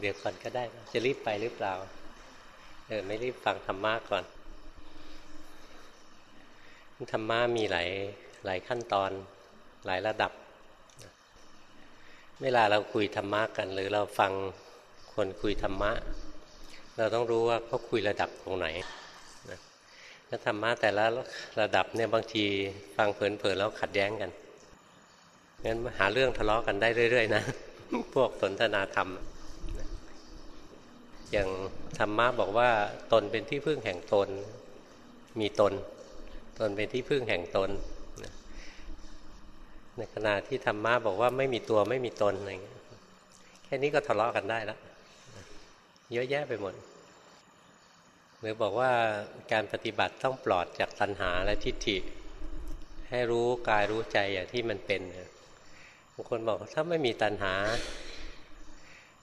เดี๋ยวก่อนก็ได้จะรีบไปหรือเปล่า เออไม่รีบฟังธรรมะก่อน ธรรมะมีหลายหลายขั้นตอนหลายระดับ เวลาเราคุยธรรมะกัน หรือเราฟังคนคุยธรรมะ เราต้องรู้ว่าเขาคุยระดับตรงไหนแล้วธรรมะแต่ละระดับเนี่ยบางทีฟังเพลินๆแล้วขัดแย้งกันงั้นหาเรื่องทะเลาะกันได้เรื่อย ๆ นะ พวกสนทนาธรรม อย่างธรรมะบอกว่าตนเป็นที่พึ่งแห่งตน มีตน ตนเป็นที่พึ่งแห่งตน ในขณะที่ธรรมะบอกว่าไม่มีตัวไม่มีตนอะไรเงี้ยแค่นี้ก็ทะเลาะกันได้แล้วเยอะแยะไปหมดหรือบอกว่าการปฏิบัติต้องปลอดจากตัณหาและทิฏฐิ ให้รู้กายรู้ใจอย่างที่มันเป็นบางคนบอกถ้าไม่มีตัณหา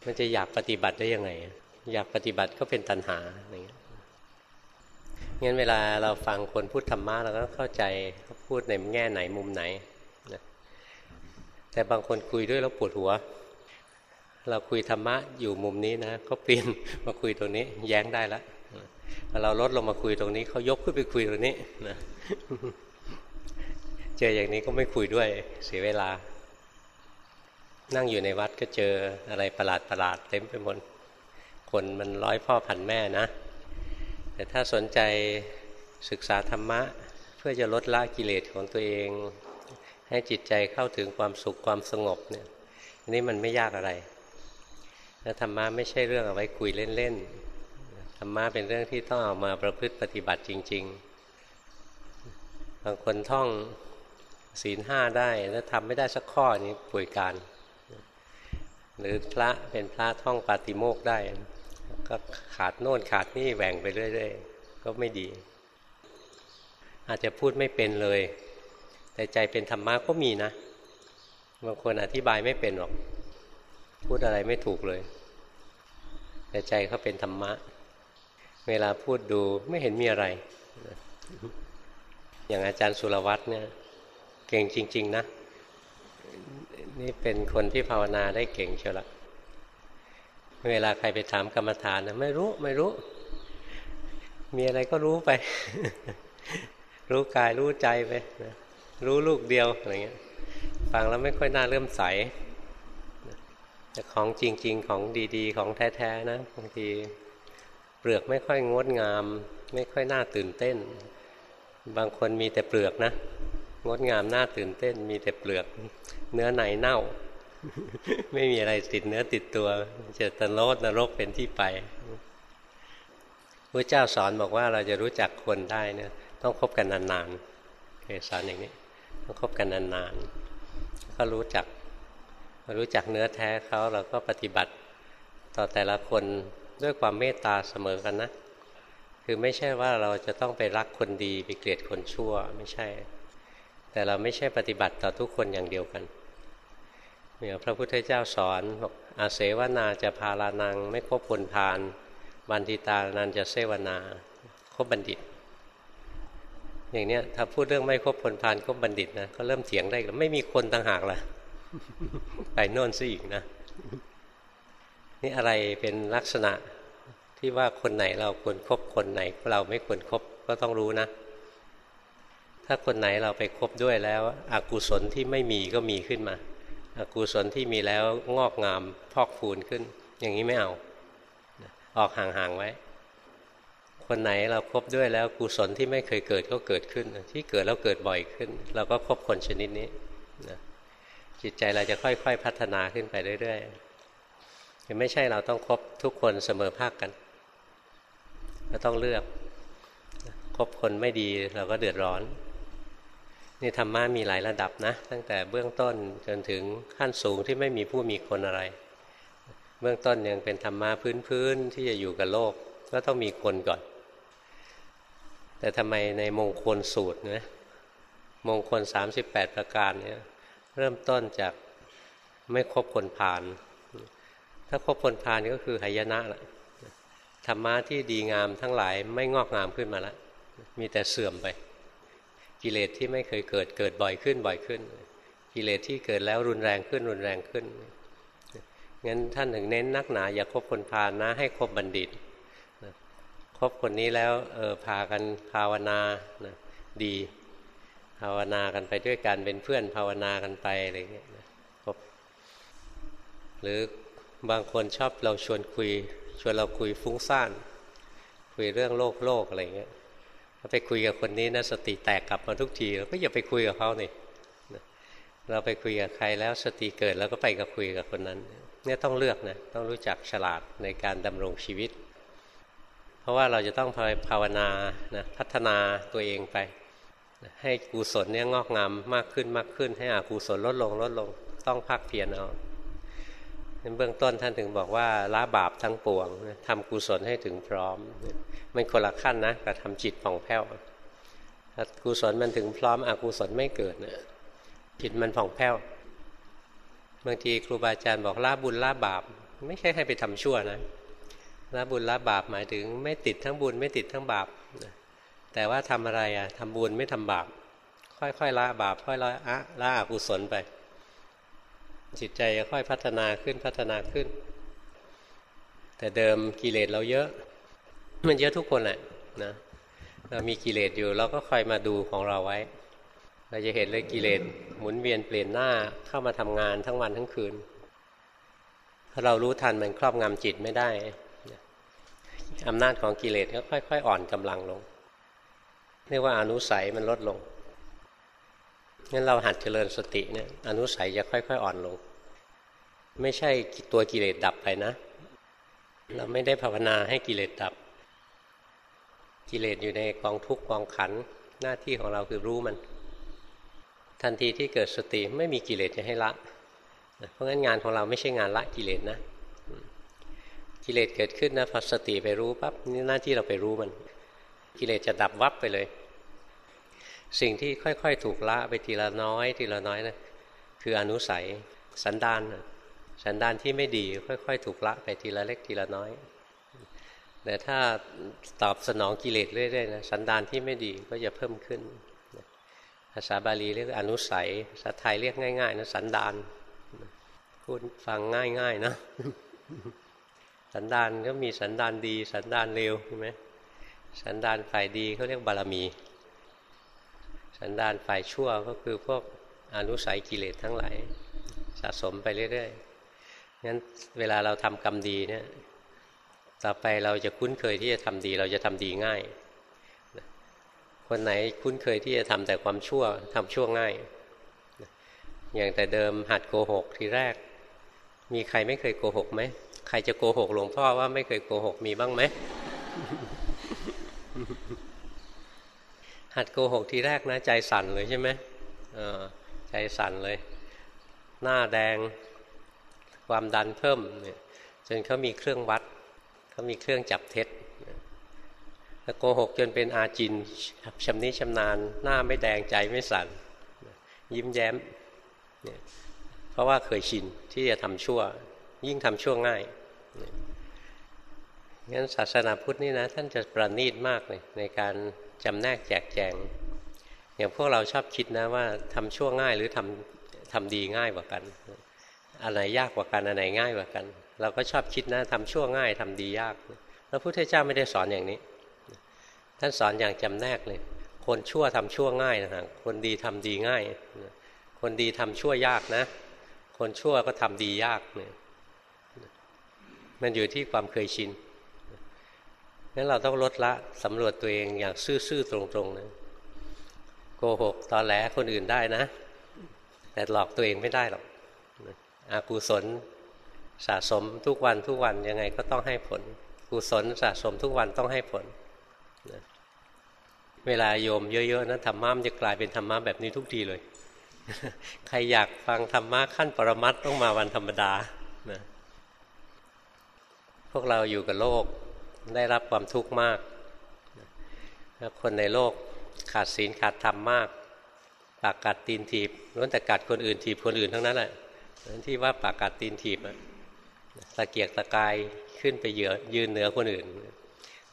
มันจะอยากปฏิบัติได้ยังไง อยากปฏิบัติก็เป็นตัณหาอะไรเงี้ยงั้นเวลาเราฟังคนพูดธรรมะเราก็เข้าใจเขาพูดในแง่ไหนมุมไหนนะแต่บางคนคุยด้วยแล้วปวดหัว เราคุยธรรมะอยู่มุมนี้นะก็เปลี่ยนมาคุยตรงนี้ แย้งได้แล้วเราลดลงมาคุยตรงนี้เขายกขึ้นไปคุยตรงนี้นะเจออย่างนี้ก็ไม่คุยด้วยเสียเวลา นั่งอยู่ในวัดก็เจออะไรประหลาดประหลาดเต็มไปหมด คนมันร้อยพ่อพันแม่นะ แต่ถ้าสนใจศึกษาธรรมะ เพื่อจะลดละกิเลสของตัวเอง ให้จิตใจเข้าถึงความสุขความสงบเนี่ยอันนี้มันไม่ยากอะไรแล้วธรรมะไม่ใช่เรื่องเอาไว้คุยเล่นๆธรรมะเป็นเรื่องที่ต้องเอามาประพฤติปฏิบัติจริง ๆ บางคนท่องศีลห้าได้แล้วทำไม่ได้สักข้อนี้ป่วยการ หรือพระเป็นพระท่องปาติโมกได้ ก็ขาดโน่นขาดนี่แหว่งไปเรื่อยๆก็ไม่ดี อาจจะพูดไม่เป็นเลย แต่ใจเป็นธรรมะก็มีนะบางคนอธิบายไม่เป็นหรอก พูดอะไรไม่ถูกเลย แต่ใจเขาเป็นธรรมะ เวลาพูดดูไม่เห็นมีอะไร อย่างอาจารย์สุรวัตรเนี่ย เก่งจริง ๆ นะ นี่เป็นคนที่ภาวนาได้เก่งเชียวละ เวลาใครไปถามกรรมฐานนะไม่รู้ไม่รู้ มีอะไรก็รู้ไป รู้กายรู้ใจไปนะรู้ลูกเดียวอะไรเงี้ยฟังแล้วไม่ค่อยน่าเริ่มใสแต่ของจริง ๆ ของดีๆ ของแท้ๆนะบางทีเปลือกไม่ค่อยงดงาม ไม่ค่อยน่าตื่นเต้น บางคนมีแต่เปลือกนะ งดงามน่าตื่นเต้น มีแต่เปลือก เนื้อในเน่า ไม่มีอะไรติดเนื้อติดตัวจะตโลดนรกเป็นที่ไปพระเจ้าสอนบอกว่าเราจะรู้จักคนได้เนี่ยต้องคบกันนานๆเคยสอนอย่างนี้ต้องคบกันนานๆก็รู้จักรู้จักเนื้อแท้เขาเราก็ปฏิบัติต่อแต่ละคนด้วยความเมตตาเสมอกันนะ คือไม่ใช่ว่าเราจะต้องไปรักคนดีไปเกลียดคนชั่วไม่ใช่ แต่เราไม่ใช่ปฏิบัติต่อทุกคนอย่างเดียวกัน เนี่ยพระพุทธเจ้าสอนบอกอาเสวนาจะพาลานัง ไม่คบคนพานบันทิตานันจะเสวนาคบบัณฑิต อย่างเนี้ยถ้าพูดเรื่องไม่คบคนพานคบบัณฑิตนะก็เริ่มเถียงได้แล้วไม่มีคนต่างหากล่ะไปโน่นซะอีกนะ นี่อะไรเป็นลักษณะที่ว่าคนไหนเราควรครบคนไหน เราไม่ควรครบก็ต้องรู้นะ ถ้าคนไหนเราไปคบด้วยแล้วอกุศลที่ไม่มีก็มีขึ้นมา อกุศลที่มีแล้วงอกงามพอกฟูนขึ้น อย่างนี้ไม่เอา ออกห่างๆไว้ คนไหนเราครบด้วยแล้วกุศลที่ไม่เคยเกิดก็เกิดขึ้น ที่เกิดแล้วเกิดบ่อยขึ้น เราก็คบคนชนิดนี้นะจิตใจเราจะค่อยๆพัฒนาขึ้นไปเรื่อยๆไม่ใช่เราต้องคบทุกคนเสมอภาคกันเราต้องเลือกคบคนไม่ดีเราก็เดือดร้อน นี่ธรรมะมีหลายระดับนะ ตั้งแต่เบื้องต้นจนถึงขั้นสูงที่ไม่มีผู้มีคนอะไร เบื้องต้นยังเป็นธรรมะพื้นๆที่จะอยู่กับโลก ก็ต้องมีคนก่อน แต่ทำไมในมงคลสูตรนะมงคล 38 ประการเนี่ยเริ่มต้นจากไม่คบคนผ่าน ถ้าคบคนผ่านก็คือหายนะละธรรมะที่ดีงามทั้งหลายไม่งอกงามขึ้นมาแล้วมีแต่เสื่อมไป กิเลสที่ไม่เคยเกิดเกิดบ่อยขึ้นบ่อยขึ้น กิเลสที่เกิดแล้วรุนแรงขึ้นรุนแรงขึ้นงั้นท่านถึงเน้นนักหนา อย่าคบคนพาลนะ ให้คบบัณฑิตคบคนนี้แล้วเออพากันภาวนานะดีภาวนากันไปด้วยกันเป็นเพื่อนภาวนากันไปอะไรเงี้ยคบหรือบางคนชอบเราชวนคุย ชวนเราคุยฟุ้งซ่าน คุยเรื่องโลกโลกอะไรเงี้ย ไปคุยกับคนนี้นะสติแตกกลับมาทุกทีเราก็อย่าไปคุยกับเขานี่เราไปคุยกับใครแล้วสติเกิดแล้วก็ไปกับคุยกับคนนั้นเนี่ยต้องเลือกนะต้องรู้จักฉลาดในการดำรงชีวิต เพราะว่าเราจะต้องภาวนานะพัฒนาตัวเองไป ให้กุศลเนี่ยงอกงามมากขึ้นมากขึ้น ให้อกุศลลดลงลดลง ต้องพักเพียรเอา เบื้องต้นท่านถึงบอกว่าละบาปทั้งปวงทำกุศลให้ถึงพร้อม มันคนละขั้นนะกับทำจิตผ่องแผ้วถ้ากุศลมันถึงพร้อมอกุศลไม่เกิดเนี่ยจิตมันผ่องแผ้วบางทีครูบาอาจารย์บอกละบุญละบาป ไม่ใช่ให้ไปทำชั่วนะละบุญละบาปหมายถึงไม่ติดทั้งบุญไม่ติดทั้งบาปแต่ว่าทำอะไรอะทำบุญไม่ทำบาป ค่อยๆละบาปค่อยละละอกุศลไป จิตใจจะค่อยพัฒนาขึ้นพัฒนาขึ้น แต่เดิมกิเลสเราเยอะ มันเยอะทุกคนแหละนะเรามีกิเลสอยู่เราก็คอยมาดูของเราไว้ เราจะเห็นเลยกิเลสหมุนเวียนเปลี่ยนหน้าเข้ามาทำงานทั้งวันทั้งคืนถ้าเรารู้ทันมันครอบงำจิตไม่ได้อำนาจของกิเลสก็ค่อย ๆ อ่อนกำลังลงเรียกว่าอนุสัยมันลดลง งั้นเราหัดเจริญสติเนี่ยอนุสัยจะค่อยๆ อ่อนลง ไม่ใช่ตัวกิเลสดับไปนะ เราไม่ได้ภาวนาให้กิเลสดับ กิเลสอยู่ในกองทุกข์กองขันหน้าที่ของเราคือรู้มัน ทันทีที่เกิดสติไม่มีกิเลสจะให้ละ เพราะงั้นงานของเราไม่ใช่งานละกิเลสนะ กิเลสเกิดขึ้นนะพอสติไปรู้ปั๊บนี่หน้าที่เราไปรู้มัน กิเลสจะดับวับไปเลย สิ่งที่ค่อยๆ ถูกละไปทีละน้อย ทีละน้อยนะคืออนุสัยสันดานสันดานที่ไม่ดีค่อย ๆ ถูกละไปทีละเล็กทีละน้อย แต่ถ้าตอบสนองกิเลสเรื่อยๆนะสันดานที่ไม่ดีก็จะเพิ่มขึ้นภาษาบาลีเรียกอนุสัยภาษาไทยเรียกง่ายๆนะสันดานพูดฟังง่ายๆนะสันดานก็มีสันดานดี สันดานเร็วใช่ไหมสันดานฝ่ายดีเขาเรียกบารมี สันดานฝ่ายชั่วก็คือพวกอนุสัยกิเลสทั้งหลายสะสมไปเรื่อยๆงั้นเวลาเราทำกรรมดีเนี่ยต่อไปเราจะคุ้นเคยที่จะทำดี เราจะทำดีง่าย คนไหนคุ้นเคยที่จะทำแต่ความชั่วทำชั่วง่าย อย่างแต่เดิมหัดโกหกทีแรก มีใครไม่เคยโกหกไหมใครจะโกหกหลวงพ่อว่าไม่เคยโกหกมีบ้างไหม หัดโกหกทีแรกนะ ใจสั่นเลยใช่ไหมใจสั่นเลย หน้าแดง ความดันเพิ่มเนี่ยจนเขามีเครื่องวัดเขามีเครื่องจับเท็จโกหกจนเป็นอาจินชำนิชำนาญ หน้าไม่แดงใจไม่สั่นยิ้มแย้มเนี่ยเพราะว่าเคยชินที่จะทำชั่ว ยิ่งทำชั่วง่ายงั้นศาสนาพุทธนี่นะ ท่านจะประณีตมากเลยในการ จำแนกแจกแจง อย่างพวกเราชอบคิดนะว่าทำชั่วง่ายหรือทำทำดีง่ายกว่ากันอันไหนยากกว่ากันอันไหนง่ายกว่ากัน เราก็ชอบคิดนะทำชั่วง่ายทำดียากพระพุทธเจ้าไม่ได้สอนอย่างนี้ ท่านสอนอย่างจำแนกเลย คนชั่วทำชั่วง่ายนะฮะคนดีทำดีง่าย คนดีทำชั่วยากนะ คนชั่วก็ทำดียากเนี่ยมันอยู่ที่ความเคยชิน งั้นเราต้องลดละสำรวจตัวเองอย่างซื่อๆตรงๆนะโกหกตอนแหลคนอื่นได้นะ แต่หลอกตัวเองไม่ได้หรอกอากุศลสะสมทุกวันทุกวันยังไงก็ต้องให้ผล กุศลสะสมทุกวันต้องให้ผลเวลาโยมเยอะๆนะธรรมะมันจะกลายเป็นธรรมะแบบนี้ทุกทีเลย ใครอยากฟังธรรมะขั้นปรมัตต้องมาวันธรรมดานะพวกเราอยู่กับโลก ได้รับความทุกข์มากคนในโลกขาดศีลขาดธรรมมากปากกัดตีนถีบล้วนแต่กัดคนอื่นถีบคนอื่นทั้งนั้นแหละที่ว่าปากกัดตีนถีบตะเกียกตะกายขึ้นไปเหยือยืนเหนือคนอื่น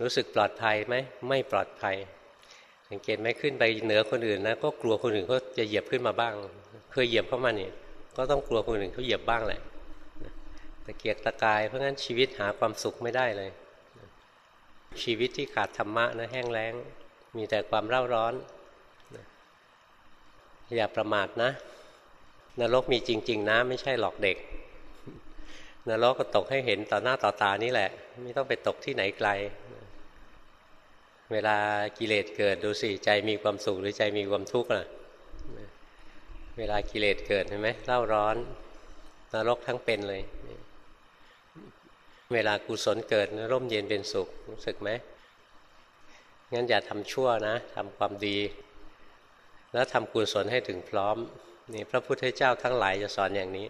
รู้สึกปลอดภัยไหมไม่ปลอดภัย สังเกตไหมขึ้นไปเหนือคนอื่นนะก็กลัวคนอื่นเขาจะเหยียบขึ้นมาบ้าง เคยเหยียบเข้ามาเนี่ยก็ต้องกลัวคนอื่นเขาเหยียบบ้างแหละตะเกียกตะกายเพราะงั้นชีวิตหาความสุขไม่ได้เลย ชีวิตที่ขาดธรรมะนะแห้งแล้ง มีแต่ความเร่าร้อนอย่าประมาทนะ นรกมีจริง ๆ นะ ไม่ใช่หลอกเด็ก นรกก็ตกให้เห็นต่อหน้าต่อตานี่แหละ ไม่ต้องไปตกที่ไหนไกล เวลากิเลสเกิดดูสิใจมีความสุขหรือใจมีความทุกข์ล่ะ เวลากิเลสเกิดเห็นไหมเล่าร้อน นรกทั้งเป็นเลย เวลากุศลเกิดร่มเย็นเป็นสุขรู้สึกไหมงั้นอย่าทำชั่วนะทำความดี แล้วทำกุศลให้ถึงพร้อมนี่พระพุทธเจ้าทั้งหลายจะสอนอย่างนี้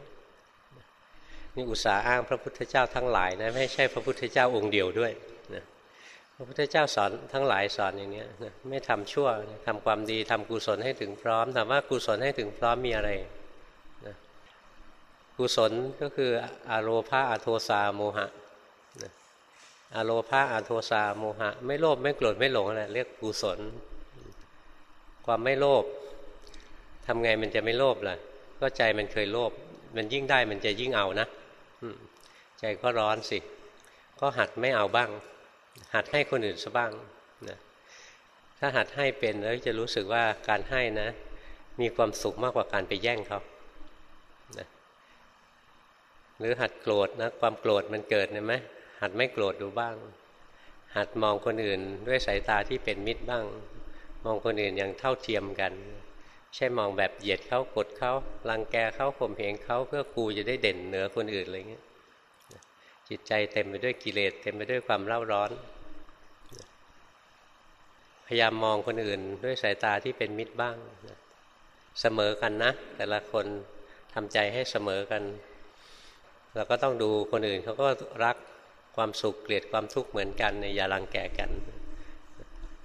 นี่อุตสาห์อ้างพระพุทธเจ้าทั้งหลายนะไม่ใช่พระพุทธเจ้าองค์เดียวด้วยนะพระพุทธเจ้าสอนทั้งหลายสอนอย่างนี้นะไม่ทำชั่วทำความดีทำกุศลให้ถึงพร้อมถามว่ากุศลให้ถึงพร้อมมีอะไรนะกุศลก็คืออโลภาอโทสาโมหะ อโลภาอโทสาโมหะ ไม่โลภไม่โกรธไม่หลงอะไรเรียกกุศล ความไม่โลภทำไงมันจะไม่โลภล่ะ ก็ใจมันเคยโลภมันยิ่งได้มันจะยิ่งเอานะใจก็ร้อนสิ ก็หัดไม่เอาบ้าง หัดให้คนอื่นซะบ้างนะถ้าหัดให้เป็นแล้วจะรู้สึกว่าการให้นะ มีความสุขมากกว่าการไปแย่งเขานะหรือหัดโกรธนะความโกรธมันเกิดเห็นไหม หัดไม่โกรธดูบ้าง หัดมองคนอื่นด้วยสายตาที่เป็นมิตรบ้าง มองคนอื่นอย่างเท่าเทียมกัน ใช่มองแบบเหยียดเขากดเขารังแกเขาข่มเหงเขาเพื่อกูจะได้เด่นเหนือคนอื่นอะไรเงี้ยจิตใจเต็มไปด้วยกิเลสเต็มไปด้วยความเล่าร้อน พยายามมองคนอื่นด้วยสายตาที่เป็นมิตรบ้าง เสมอกันนะ แต่ละคนทำใจให้เสมอกันเราก็ต้องดูคนอื่นเขาก็รัก ความสุขเกลียดความทุกข์เหมือนกันอย่ารังแกกัน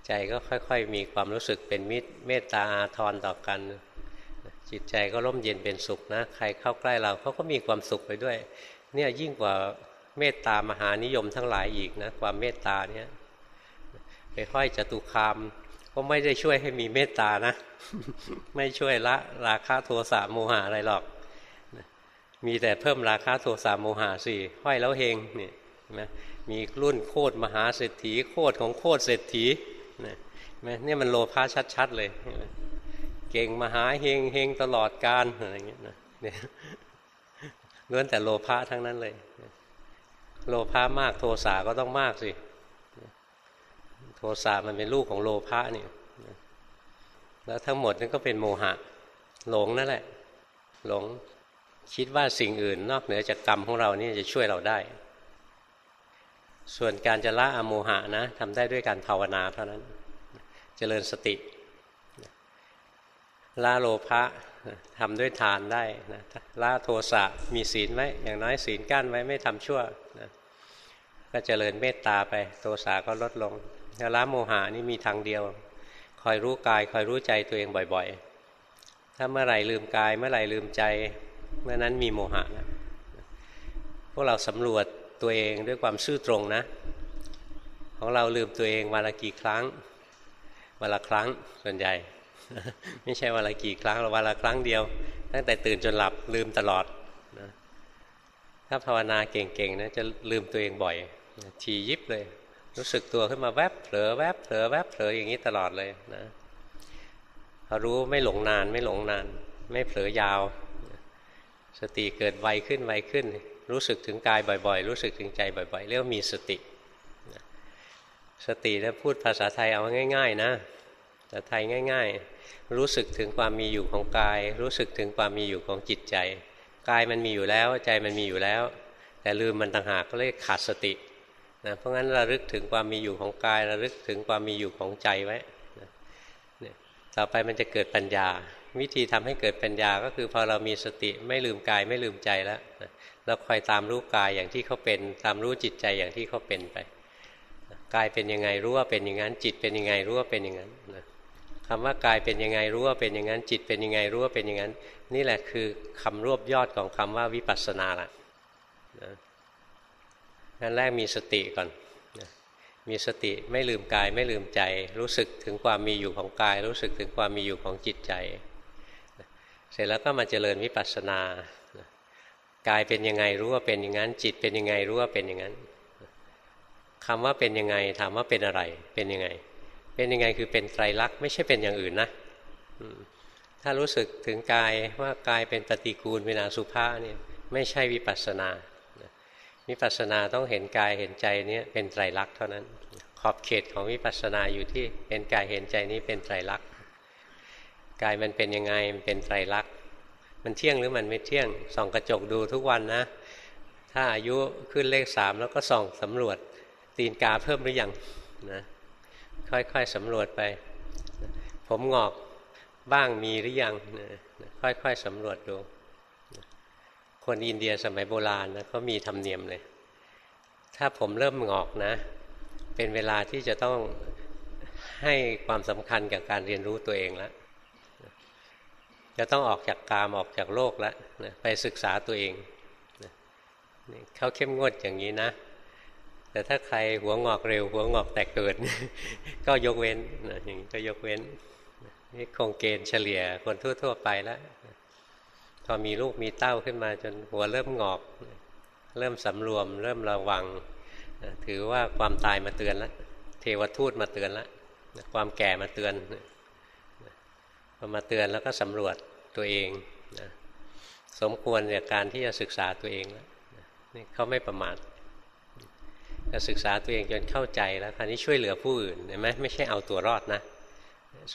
ใจก็ค่อยๆ มีความรู้สึกเป็นมิตรเมตตาอาทรต่อกัน จิตใจก็ร่มเย็นเป็นสุขนะ ใครเข้าใกล้เราเขาก็มีความสุขไปด้วย เนี่ยยิ่งกว่าเมตตามหานิยมทั้งหลายอีกนะความเมตตาเนี่ยไปห้อยจตุคามก็ไม่ได้ช่วยให้มีเมตตานะ ไม่ช่วยละราคะโทสะโมหะอะไรหรอก มีแต่เพิ่มราคะโทสะโมหะสิห้อยแล้วเฮงเนี่ย มีรุ่นโคตรมหาเศรษฐี โคตรของโคตรเศรษฐีนะนี่มันโลภะชัดๆ เลย เก่งมหาเฮงเฮงตลอดการอะไรเงี้ยนะเนี่ยล้วนแต่โลภะทั้งนั้นเลย โลภะมากโทสะก็ต้องมากสิ โทสะมันเป็นลูกของโลภะนี่แล้วทั้งหมดนั่นก็เป็นโมหะ หลงนั่นแหละ หลงคิดว่าสิ่งอื่น นอกเหนือจากกรรมของเรานี่จะช่วยเราได้ ส่วนการจะละอโมหะนะทำได้ด้วยการภาวนาเท่านั้น เจริญสติละโลภะทำด้วยทานได้นะละโทสะมีศีลไว้อย่างน้อยศีลกั้นไว้ไม่ทำชั่วนะก็เจริญเมตตาไป โทสะก็ลดลงแล้วละโมหะนี่มีทางเดียว คอยรู้กาย คอยรู้ใจตัวเองบ่อยๆ ถ้าเมื่อไหร่ลืมกาย เมื่อไหร่ลืมใจ เมื่อนั้นมีโมหะนะพวกเราสำรวจ ตัวเองด้วยความซื่อตรงนะ ของเราลืมตัวเองวันละกี่ครั้งวันละครั้งส่วนใหญ่ ไม่ใช่วันละกี่ครั้งเราวันละครั้งเดียว ตั้งแต่ตื่นจนหลับลืมตลอดนะถ้าภาวนาเก่งๆนะจะลืมตัวเองบ่อยทียิบเลย รู้สึกตัวขึ้นมาแวบเผลอแวบเผลอแวบเผลออย่างนี้ตลอดเลยนะพอรู้ไม่หลงนานไม่หลงนาน ไม่เผลอยาว สติเกิดไวขึ้นไวขึ้น รู้สึกถึงกายบ่อยๆ รู้สึกถึงใจบ่อย ๆ เรียกว่ามีสติ สติถ้าพูดภาษาไทยเอาง่าย ๆ นะภาษาไทยง่าย ๆ รู้สึกถึงความมีอยู่ของกาย รู้สึกถึงความมีอยู่ของจิตใจ กายมันมีอยู่แล้วใจมันมีอยู่แล้ว แต่ลืมมันต่างหากก็เรียกขาดสตินะเพราะงั้นระลึกถึงความมีอยู่ของกายระลึกถึงความมีอยู่ของใจไว้ต่อไปมันจะเกิดปัญญา วิธีทำให้เกิดปัญญาก็คือพอเรามีสติไม่ลืมกายไม่ลืมใจแล้ว เราคอยตามรู้กายอย่างที่เขาเป็น ตามรู้จิตใจอย่างที่เขาเป็นไปกายเป็นยังไงรู้ว่าเป็นอย่างนั้น จิตเป็นยังไงรู้ว่าเป็นอย่างนั้นนะคำว่ากายเป็นยังไงรู้ว่าเป็นอย่างนั้น จิตเป็นยังไงรู้ว่าเป็นอย่างนั้น นี่แหละคือคำรวบยอดของคำว่าวิปัสสนาละนะงั้นแรกมีสติก่อนนะมีสติไม่ลืมกายไม่ลืมใจ รู้สึกถึงความมีอยู่ของกาย รู้สึกถึงความมีอยู่ของจิตใจ เสร็จแล้วก็มาเจริญวิปัสสนา กายเป็นยังไงรู้ว่าเป็นอย่างนั้น จิตเป็นยังไงรู้ว่าเป็นอย่างนั้นคำว่าเป็นยังไงถามว่าเป็นอะไร เป็นยังไง เป็นยังไงคือเป็นไตรลักษณ์ไม่ใช่เป็นอย่างอื่นนะถ้ารู้สึกถึงกายว่ากายเป็นปฏิกูลเป็นอสุภะเนี่ยไม่ใช่วิปัสสนาวิปัสสนาต้องเห็นกายเห็นใจนี้เป็นไตรลักษณ์เท่านั้น ขอบเขตของวิปัสสนาอยู่ที่เป็นกายเห็นใจนี้เป็นไตรลักษณ์กายมันเป็นยังไงมันเป็นไตรลักษณ์ มันเที่ยงหรือมันไม่เที่ยง ส่องกระจกดูทุกวันนะ ถ้าอายุขึ้นเลขสามแล้วก็ส่องสำรวจตีนกาเพิ่มหรือยังนะค่อยๆสำรวจไป ผมงอกบ้างมีหรือยังค่อยๆสำรวจดู คนอินเดียสมัยโบราณนะเขามีธรรมเนียมเลย ถ้าผมเริ่มงอกนะ เป็นเวลาที่จะต้องให้ความสำคัญกับการเรียนรู้ตัวเองแล้ว จะต้องออกจากกามออกจากโลกแล้วนะไปศึกษาตัวเองนะเขาเข้มงวดอย่างนี้นะ แต่ถ้าใครหัวงอกเร็ว หัวงอกแต่เกิด ก็ยกเว้นนะอย่างนี้ก็ยกเว้นนี่คงเกณฑ์เฉลี่ยคนทั่ว ๆ ไปแล้วพอมีลูกมีเต้าขึ้นมาจนหัวเริ่มงอก เริ่มสำรวม เริ่มระวัง ถือว่าความตายมาเตือนแล้วเทวทูตมาเตือนแล้วความแก่มาเตือน พอมาเตือนแล้วก็สำรวจตัวเองนะสมควรในการที่จะศึกษาตัวเองแล้วนี่เขาไม่ประมาทจะศึกษาตัวเองจนเข้าใจแล้วคราวนี้ช่วยเหลือผู้อื่นเห็นไหมไม่ใช่เอาตัวรอดนะ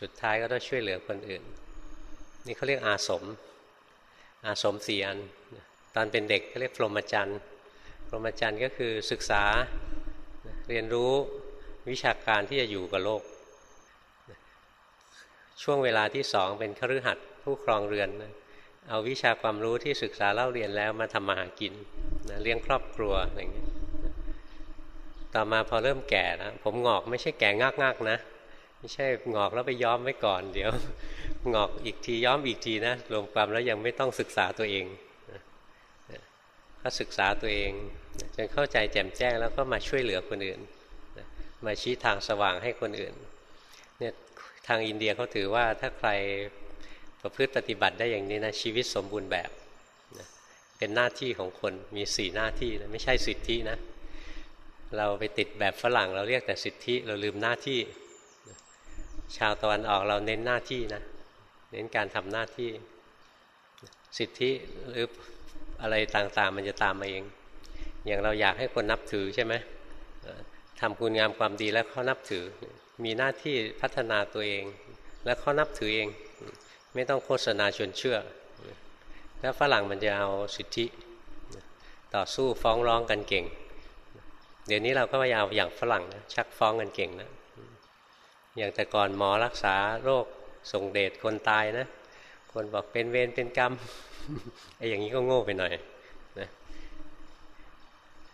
สุดท้ายก็ต้องช่วยเหลือคนอื่น นี่เขาเรียกอาสม อาสมสี่อันตอนเป็นเด็กเขาเรียกพรหมจรรย์พรหมจรรย์ก็คือศึกษาเรียนรู้วิชาการที่จะอยู่กับโลก ช่วงเวลาที่สองเป็นคฤหัสถ์ผู้ครองเรือนนะเอาวิชาความรู้ที่ศึกษาเล่าเรียนแล้วมาทำมาหากินนะเลี้ยงครอบครัวอะไรอย่างเงี้ยต่อมาพอเริ่มแก่นะผมงอกไม่ใช่แก่งากๆนะไม่ใช่งอกแล้วไปย้อมไว้ก่อน เดี๋ยว งอกอีกทีย้อมอีกทีนะรวมความแล้วยังไม่ต้องศึกษาตัวเองก็ศึกษาตัวเองจนเข้าใจแจ่มแจ้งแล้วก็มาช่วยเหลือคนอื่นมาชี้ทางสว่างให้คนอื่น ทางอินเดียเขาถือว่าถ้าใครประพฤติปฏิบัติได้อย่างนี้นะชีวิตสมบูรณ์แบบเป็นหน้าที่ของคนมีสี่หน้าที่นะไม่ใช่สิทธินะเราไปติดแบบฝรั่งเราเรียกแต่สิทธิเราลืมหน้าที่ ชาวตะวันออกเราเน้นหน้าที่นะเน้นการทำหน้าที่ สิทธิหรืออะไรต่างๆ มันจะตามมาเอง อย่างเราอยากให้คนนับถือใช่ไหมทำคุณงามความดีแล้วเขานับถือ มีหน้าที่พัฒนาตัวเอง แล้วเขานับถือเอง ไม่ต้องโฆษณาชวนเชื่อ แล้วฝรั่งมันจะเอาสิทธิ ต่อสู้ฟ้องร้องกันเก่ง เดี๋ยวนี้เราก็พยายามอย่างฝรั่งนะชักฟ้องกันเก่งนะอย่างแต่ก่อนหมอรักษาโรคส่งเดชคนตายนะ คนบอกเป็นเวรเป็นกรรมไอ้อย่างนี้ก็โง่ไปหน่อยนะ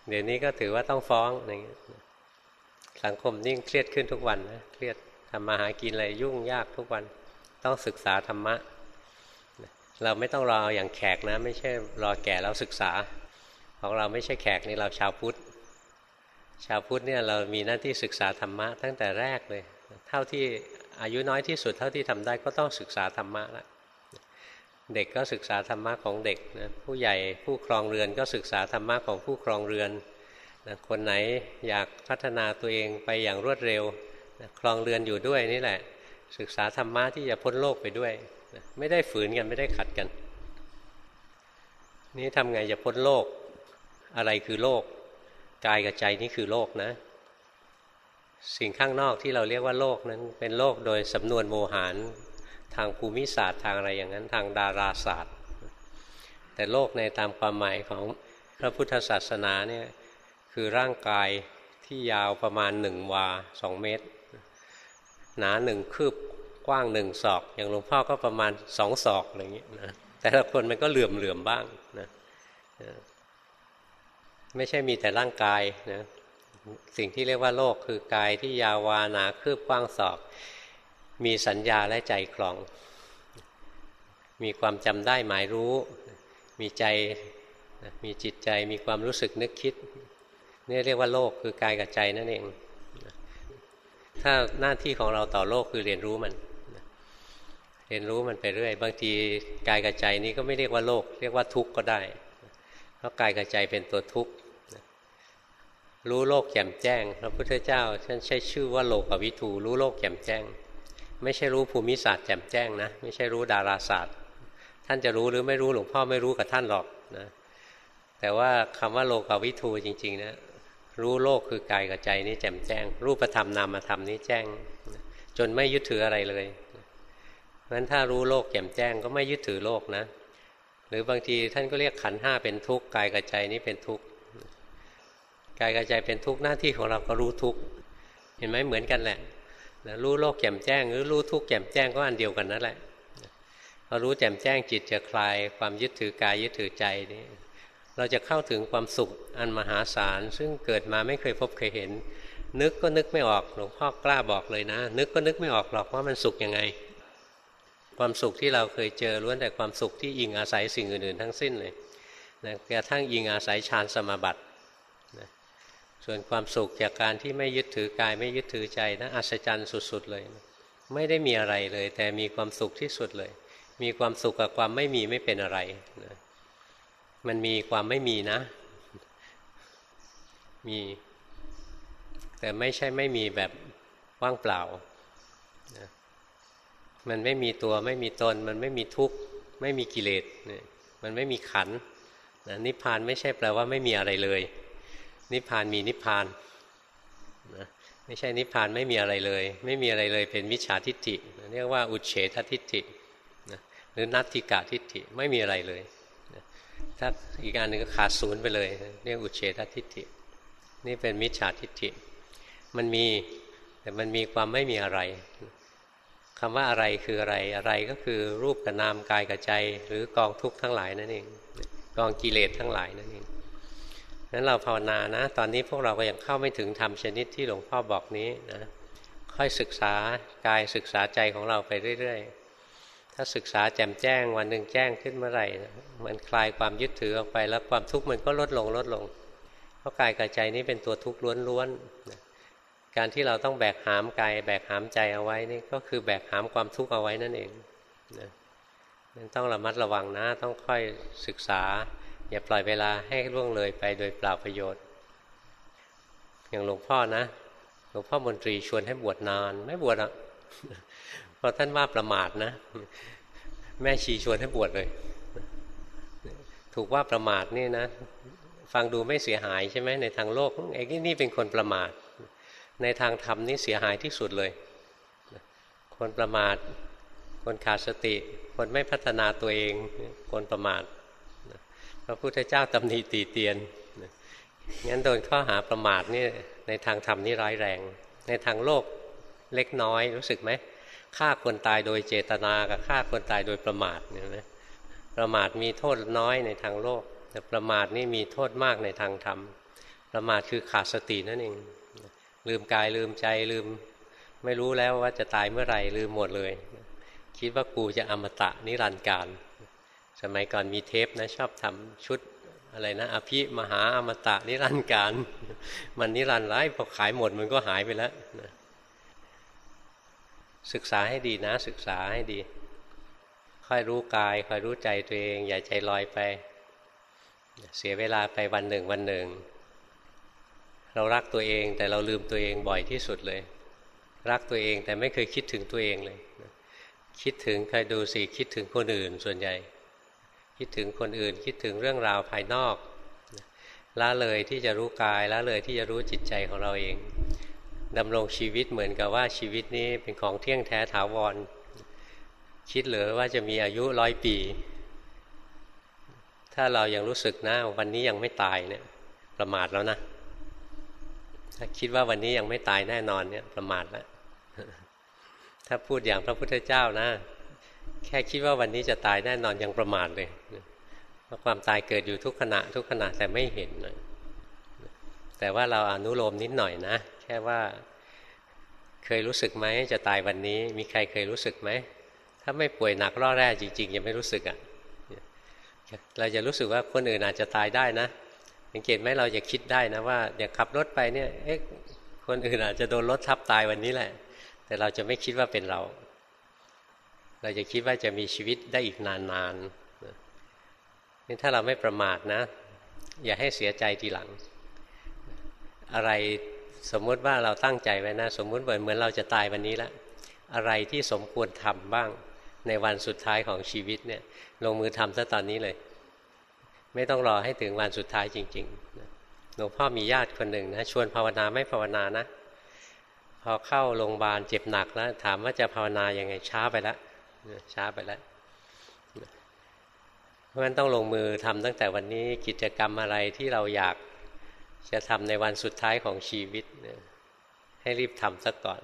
เดี๋ยวนี้ก็ถือว่าต้องฟ้องอะไรเงี้ย สังคมยิ่งเครียดขึ้นทุกวันนะเครียดทำมาหากินอะไรยุ่งยากทุกวันต้องศึกษาธรรมะ เราไม่ต้องรออย่างแขกนะ ไม่ใช่รอแก่แล้วศึกษา ของเราไม่ใช่แขกนี่เราชาวพุทธชาวพุทธเนี่ยเรามีหน้าที่ศึกษาธรรมะตั้งแต่แรกเลย เท่าที่อายุน้อยที่สุดเท่าที่ทำได้ก็ต้องศึกษาธรรมะละเด็กก็ศึกษาธรรมะของเด็กนะผู้ใหญ่ผู้ครองเรือนก็ศึกษาธรรมะของผู้ครองเรือน นะคนไหนอยากพัฒนาตัวเองไปอย่างรวดเร็วนะครองเรือนอยู่ด้วยนี่แหละ ศึกษาธรรมะที่จะพ้นโลกไปด้วยนะไม่ได้ฝืนกันไม่ได้ขัดกัน นี่ทำไงจะพ้นโลก อะไรคือโลกกายกับใจนี่คือโลกนะ สิ่งข้างนอกที่เราเรียกว่าโลกนั้น เป็นโลกโดยสำนวนโมหารทางภูมิศาสตร์ทางอะไรอย่างนั้น ทางดาราศาสตร์ แต่โลกในตามความหมายของพระพุทธศาสนาเนี่ย คือร่างกายที่ยาวประมาณหนึ่งวาสองเมตร หนาหนึ่งคืบกว้างหนึ่งศอก อย่างหลวงพ่อก็ประมาณสองศอกอะไรอย่างนี้ยนะแต่ละคนมันก็เหลื่อมเหลื่อมบ้างนะไม่ใช่มีแต่ร่างกายนะสิ่งที่เรียกว่าโลกคือกายที่ยาววาหนาคืบกว้างศอก มีสัญญาและใจคลอง มีความจำได้หมายรู้ มีใจมีจิตใจมีความรู้สึกนึกคิด นี่เรียกว่าโลกคือกายกับใจนั่นเอง ถ้าหน้าที่ของเราต่อโลกคือเรียนรู้มัน เรียนรู้มันไปเรื่อย บางทีกายกับใจนี้ก็ไม่เรียกว่าโลก เรียกว่าทุกข์ก็ได้ เพราะกายกับใจเป็นตัวทุกข์รู้โลกแจ่มแจ้ง พระพุทธเจ้าท่านใช้ชื่อว่าโลกวิทูรู้โลกแจ่มแจ้ง ไม่ใช่รู้ภูมิศาสตร์แจ่มแจ้งนะ ไม่ใช่รู้ดาราศาสตร์ ท่านจะรู้หรือไม่รู้หลวงพ่อไม่รู้กับท่านหรอกนะแต่ว่าคำว่าโลกวิทูจริงๆนะ รู้โลกคือกายกับใจนี้แจ่มแจ้ง รูปธรรมนามธรรมนี้แจ้ง จนไม่ยึดถืออะไรเลยเพราะฉะนั้นถ้ารู้โลกแจ่มแจ้งก็ไม่ยึดถือโลกนะ หรือบางทีท่านก็เรียกขันห้าเป็นทุกข์กายกับใจนี้เป็นทุกข์กายกับใจเป็นทุกข์หน้าที่ของเราก็รู้ทุกข์เห็นไหมเหมือนกันแหละนะรู้โลกแจ่มแจ้ง หรือรู้ทุกข์แจ่มแจ้งก็อันเดียวกันนั่นแหละพอรู้แจ่มแจ้งจิตจะคลายความยึดถือกายยึดถือใจนี่ เราจะเข้าถึงความสุขอันมหาศาลซึ่งเกิดมาไม่เคยพบเคยเห็น นึกก็นึกไม่ออกหลวงพ่อกล้าบอกเลยนะ นึกก็นึกไม่ออกหรอกว่ามันสุขยังไง ความสุขที่เราเคยเจอล้วนแต่ความสุขที่อิงอาศัยสิ่งอื่นๆทั้งสิ้นเลยนะกระทั่งอิงอาศัยฌานสมาบัตินะส่วนความสุขจากการที่ไม่ยึดถือกายไม่ยึดถือใจนะอัศจรรย์สุด ๆ เลยนะไม่ได้มีอะไรเลย แต่มีความสุขที่สุดเลย มีความสุขกับความไม่มีไม่เป็นอะไรนะ มันมีความไม่มีนะ มี แต่ไม่ใช่ไม่มีแบบว่างเปล่านะมันไม่มีตัวไม่มีตน มันไม่มีทุกข์ ไม่มีกิเลสมันไม่มีขันนะนิพพานไม่ใช่แปลว่าไม่มีอะไรเลย นิพพานมีนิพพานนะไม่ใช่นิพพานไม่มีอะไรเลย ไม่มีอะไรเลยเป็นมิจฉาทิฏฐิเรียกว่าอุเฉททิฏฐินะหรือนัตติกาทิฏฐิไม่มีอะไรเลย ถ้าอีกอันหนึ่งก็ขาดศูนย์ไปเลยเรียกอุเฉททิฏฐิ นี่เป็นมิจฉาทิฏฐิ มันมีแต่มันมีความไม่มีอะไรคำว่าอะไรคืออะไรอะไรก็คือรูปกับนามกายกับใจ หรือกองทุกข์ทั้งหลายนั่นเองกองกิเลสทั้งหลายนั่นเองนั้นเราภาวนานะ ตอนนี้พวกเราก็ยังเข้าไม่ถึงธรรมชนิดที่หลวงพ่อบอกนี้นะค่อยศึกษากายศึกษาใจของเราไปเรื่อย ๆ ถ้าศึกษาแจ่มแจ้งวันหนึ่งแจ้งขึ้นเมื่อไหร่ มันคลายความยึดถือออกไป แล้วความทุกข์มันก็ลดลงลดลง เพราะกายกับใจนี้เป็นตัวทุกข์ล้วนๆการที่เราต้องแบกหามกายแบกหามใจเอาไว้นี่ก็คือแบกหามความทุกข์เอาไว้นั่นเองนะต้องระมัดระวังนะต้องค่อยศึกษา อย่าปล่อยเวลาให้ล่วงเลยไปโดยเปล่าประโยชน์ อย่างหลวงพ่อนะหลวงพ่อมนตรีชวนให้บวชนาน ไม่บวชอะ พราะท่านว่าประมาทนะ แม่ชีชวนให้บวชเลย ถูกว่าประมาทนี่นะ ฟังดูไม่เสียหายใช่ไหมในทางโลกไอ้นี่เป็นคนประมาท ในทางธรรมนี่เสียหายที่สุดเลย คนประมาท คนขาดสติ คนไม่พัฒนาตัวเอง คนประมาทพระพุทธเจ้าตำหนิตีเตียนงั้นโดนข้อหาประมาทนี่ในทางธรรมนี่ร้ายแรง ในทางโลกเล็กน้อยรู้สึกไหม ฆ่าคนตายโดยเจตนากับฆ่าคนตายโดยประมาทเนี่ยนะประมาทมีโทษน้อยในทางโลก แต่ประมาทนี่มีโทษมากในทางธรรม ประมาทคือขาดสตินั่นเอง ลืมกายลืมใจลืม ไม่รู้แล้วว่าจะตายเมื่อไหร่ลืมหมดเลย คิดว่ากูจะอมตะนิรันดร์การ สมัยก่อนมีเทปนะชอบทำชุดอะไรนะอภิมหาอมตะนิรันดร์การ มันนิรันดร์ไรพอขายหมดมันก็หายไปแล้วนะ ศึกษาให้ดีนะ ศึกษาให้ดี ค่อยรู้กาย ค่อยรู้ใจตัวเอง อย่าใจลอยไป เสียเวลาไปวันหนึ่งวันหนึ่ง เรารักตัวเองแต่เราลืมตัวเองบ่อยที่สุดเลย รักตัวเองแต่ไม่เคยคิดถึงตัวเองเลย คิดถึงใครดูสิคิดถึงคนอื่นส่วนใหญ่ คิดถึงคนอื่น คิดถึงเรื่องราวภายนอกละเลยที่จะรู้กายละเลยที่จะรู้จิตใจของเราเอง ดำรงชีวิตเหมือนกับว่าชีวิตนี้เป็นของเที่ยงแท้ถาวร คิดเหลือว่าจะมีอายุร้อยปี ถ้าเรายังรู้สึกนะวันนี้ยังไม่ตายเนี่ยประมาทแล้วนะถ้าคิดว่าวันนี้ยังไม่ตายแน่นอนเนี่ยประมาทแล้วถ้าพูดอย่างพระพุทธเจ้านะ แค่คิดว่าวันนี้จะตายแน่นอนยังประมาทเลยเพราะความตายเกิดอยู่ทุกขณะทุกขณะแต่ไม่เห็นนะแต่ว่าเราอนุโลมนิดหน่อยนะ ค่ว่าเคยรู้สึกไหมจะตายวันนี้ มีใครเคยรู้สึกไหม ถ้าไม่ป่วยหนักร่อแร่จริงๆยังไม่รู้สึกอะ่ะเราจะรู้สึกว่าคนอื่นอาจจะตายได้นะสังเกตไหมเราจะคิดได้นะว่าอย่างขับรถไปเนี่ยเอ๊ะคนอื่นอาจจะโดนรถทับตายวันนี้แหละ แต่เราจะไม่คิดว่าเป็นเรา เราจะคิดว่าจะมีชีวิตได้อีกนานๆนี่ถ้าเราไม่ประมาทนะ อย่าให้เสียใจทีหลัง อะไร สมมุติว่าเราตั้งใจไว้นะ สมมุติเหมือนเหมือนเราจะตายวันนี้แล้วอะไรที่สมควรทำบ้างในวันสุดท้ายของชีวิตเนี่ย ลงมือทำซะตอนนี้เลย ไม่ต้องรอให้ถึงวันสุดท้ายจริงๆหลวงพ่อมีญาติคนหนึ่งนะชวนภาวนาไม่ภาวนานะ พอเข้าโรงพยาบาลเจ็บหนักแล้ว ถามว่าจะภาวนายังไงช้าไปแล้วช้าไปแล้วเพราะฉะนั้นต้องลงมือทำตั้งแต่วันนี้กิจกรรมอะไรที่เราอยาก จะทำในวันสุดท้ายของชีวิตให้รีบทำซะก่อน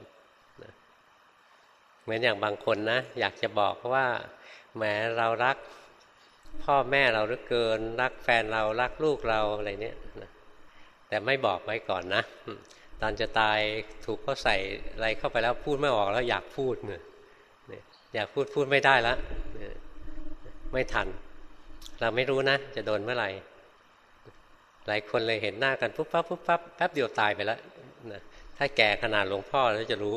เหมือนอย่างบางคนนะ อยากจะบอกว่าแหมเรารักพ่อแม่เราเหลือเกิน รักแฟนเรารักลูกเราอะไรเนี้ยแต่ไม่บอกไว้ก่อนนะ ตอนจะตายถูกเขาใส่อะไรเข้าไปแล้วพูดไม่ออกแล้วอยากพูดเนี่ยอยากพูดพูดไม่ได้แล้วไม่ทัน เราไม่รู้นะ จะโดนเมื่อไหร่ หลายคนเลยเห็นหน้ากันปุ๊บปั๊บปุ๊บปั๊บแป๊บเดียวตายไปแล้วนะถ้าแก่ขนาดหลวงพ่อแล้วจะรู้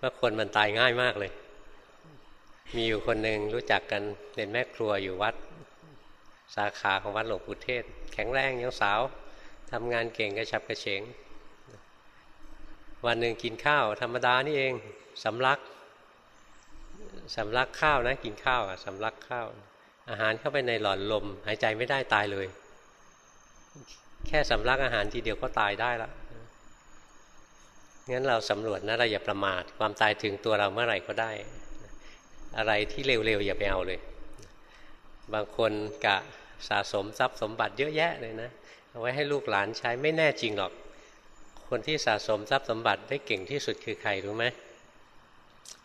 ว่าคนมันตายง่ายมากเลย มีอยู่คนหนึ่งรู้จักกันเป็นแม่ครัวอยู่วัด สาขาของวัดหลวงปู่เทศ แข็งแรงยังสาวทำงานเก่งกระฉับกระเฉง วันหนึ่งกินข้าว ธรรมดานี่เองสำลักสำลักข้าวนะ กินข้าวอะสำลักข้าว อาหารเข้าไปในหลอดลม หายใจไม่ได้ตายเลย แค่สำลักอาหารทีเดียวก็ตายได้ละงั้นเราสำรวจนะเราอย่าประมาทความตายถึงตัวเราเมื่อไหร่ก็ได้ อะไรที่เร็วๆอย่าไปเอาเลย บางคนกะสะสมทรัพย์สมบัติเยอะแยะเลยนะเอาไว้ให้ลูกหลานใช้ไม่แน่จริงหรอก คนที่สะสมทรัพย์สมบัติได้เก่งที่สุดคือใครรู้ไหม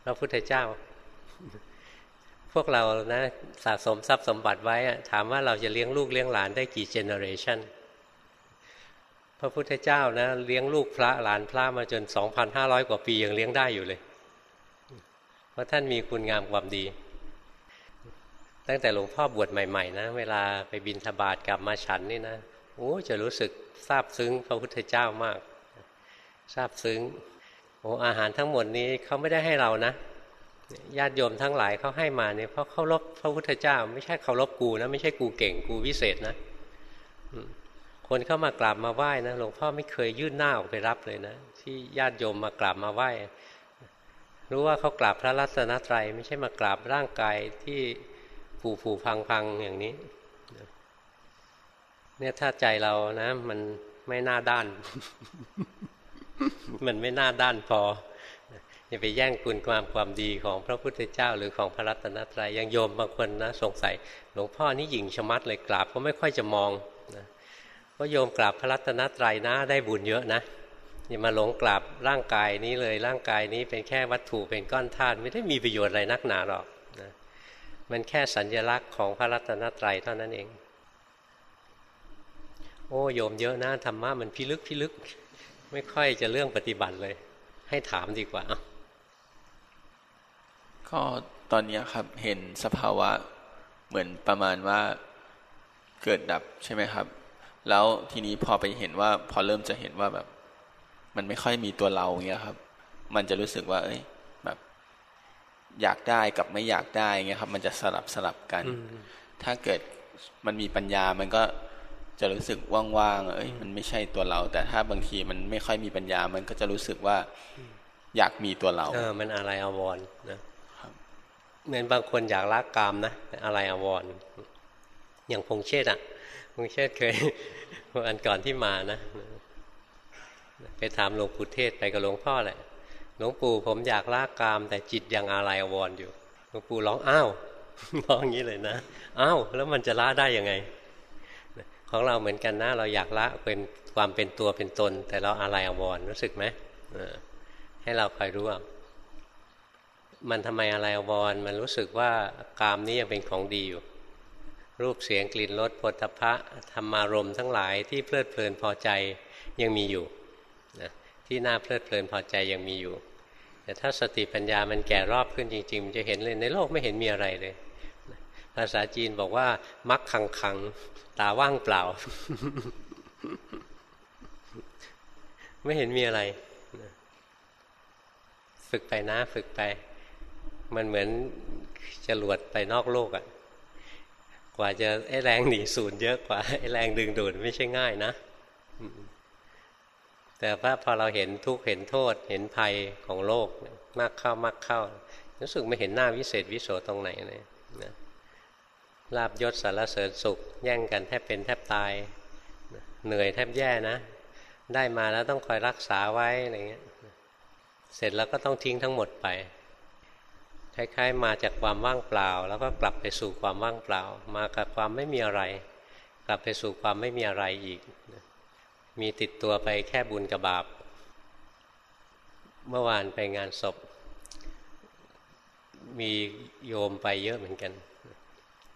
พระพุทธเจ้า พวกเรานะสะสมทรัพย์สมบัติไว้ถามว่าเราจะเลี้ยงลูกเลี้ยงหลานได้กี่เจเนอเรชัน พระพุทธเจ้านะเลี้ยงลูกพระหลานพระมาจน 2,500 กว่าปียังเลี้ยงได้อยู่เลย เพราะท่านมีคุณงามความดี ตั้งแต่หลวงพ่อบวชใหม่ๆนะ เวลาไปบินธบาตกลับมาฉันนี่นะโอ้จะรู้สึกซาบซึ้งพระพุทธเจ้ามากซาบซึ้งโอ้อาหารทั้งหมดนี้เขาไม่ได้ให้เรานะญาติโยมทั้งหลายเขาให้มาเนี่ยเพราะเคารพพระพุทธเจ้า ไม่ใช่เคารพกูนะ ไม่ใช่กูเก่งกูวิเศษนะ คนเข้ามากราบมาไหว้นะหลวงพ่อไม่เคยยื่นหน้าออกไปรับเลยนะ ที่ญาติโยมมากราบมาไหว้ รู้ว่าเขากราบพระรัตนตรัยไม่ใช่มากราบร่างกายที่ผูผูพังพังอย่างนี้เนี่ยถ้าใจเรานะ มันไม่น่าด้าน มันไม่น่าด้านพออย่าไปแย่งคุณความความดีของพระพุทธเจ้า หรือของพระรัตนตรัยยังโยมบางคนนะ สงสัย หลวงพ่อนี่หญิงชมัดเลยกราบก็ไม่ค่อยจะมอง ก็โยมกราบพระรัตนตรัยนะได้บุญเยอะนะอย่ามาหลงกราบร่างกายนี้เลยร่างกายนี้เป็นแค่วัตถุเป็นก้อนธาตุไม่ได้มีประโยชน์อะไรนักหนาหรอกนะมันแค่สัญญลักษณ์ของพระรัตนตรัยเท่านั้นเอง โอ้โยมเยอะนะธรรมะมันพิลึกพิลึก ไม่ค่อยจะเรื่องปฏิบัติเลย ให้ถามดีกว่าก็ตอนนี้ครับเห็นสภาวะเหมือนประมาณว่าเกิดดับใช่ไหมครับ แล้วทีนี้พอไปเห็นว่า พอเริ่มจะเห็นว่าแบบ มันไม่ค่อยมีตัวเราเงี้ยครับ มันจะรู้สึกว่า เอ้ย แบบ อยากได้กับไม่อยากได้เงี้ยครับ มันจะสลับสลับกัน ถ้าเกิดมันมีปัญญามันก็จะรู้สึกว่างๆเอ้ย มันไม่ใช่ตัวเรา แต่ถ้าบางทีมันไม่ค่อยมีปัญญา มันก็จะรู้สึกว่า อยากมีตัวเรา เออ มันอะไรอววรนะครับเหมือนบางคนอยากละกามนะอะไรอววรอย่างพงเชษอะพ งเชษเคยวันก่อนที่มานะ ไปถามหลวงปู่เทศไปกับหลวงพ่อแหละหลวงปู่ผมอยากละกาม แต่จิตยังอะไรอวรอยู่ หลวงปู่ร้องอ้าวร้องอย่างนี้เลยนะอ้าวแล้วมันจะละได้ยังไง ของเราเหมือนกันนะ เราอยากละเป็นความเป็นตัวเป็นตน แต่เราอะไรอวรรู้สึกไหมให้เราคอยรู้ว่ามันทำไมอะไรอววรมันรู้สึกว่ากามนี้ยังเป็นของดีอยู่ รูปเสียงกลิ่นรสผลพะธรรมารมทั้งหลายที่เพลิดเพลินพอใจยังมีอยู่นะที่น่าเพลิดเพลินพอใจยังมีอยู่ แต่ถ้าสติปัญญามันแก่รอบขึ้นจริงๆมันจะเห็นเลยในโลกไม่เห็นมีอะไรเลย ภาษาจีนบอกว่า มักขังขังตาว่างเปล่า ไม่เห็นมีอะไรฝึกไปนะฝึกไป มันเหมือนจรวดไปนอกโลกอะ่ะ กว่าจะไอ้แรงหนีศูนย์เยอะกว่าไอ้แรงดึงดูดไม่ใช่ง่ายนะแต่ว่าพอเราเห็นทุกข์เห็นโทษ เห็นภัยของโลกมากเข้ามากเข้า รู้สึกไม่เห็นหน้าวิเศษวิโสตรงไหนเลยนะลาบยศสารเสริญสุข แย่งกันแทบเป็นแทบตายเหนื่อยแทบแย่นะ ได้มาแล้วต้องคอยรักษาไว้อะไรเงี้ย เสร็จแล้วก็ต้องทิ้งทั้งหมดไป คล้ายๆ มาจากความว่างเปล่า แล้วก็กลับไปสู่ความว่างเปล่า มากับความไม่มีอะไร กลับไปสู่ความไม่มีอะไรอีก มีติดตัวไปแค่บุญกับบาป เมื่อวานไปงานศพ มีโยมไปเยอะเหมือนกัน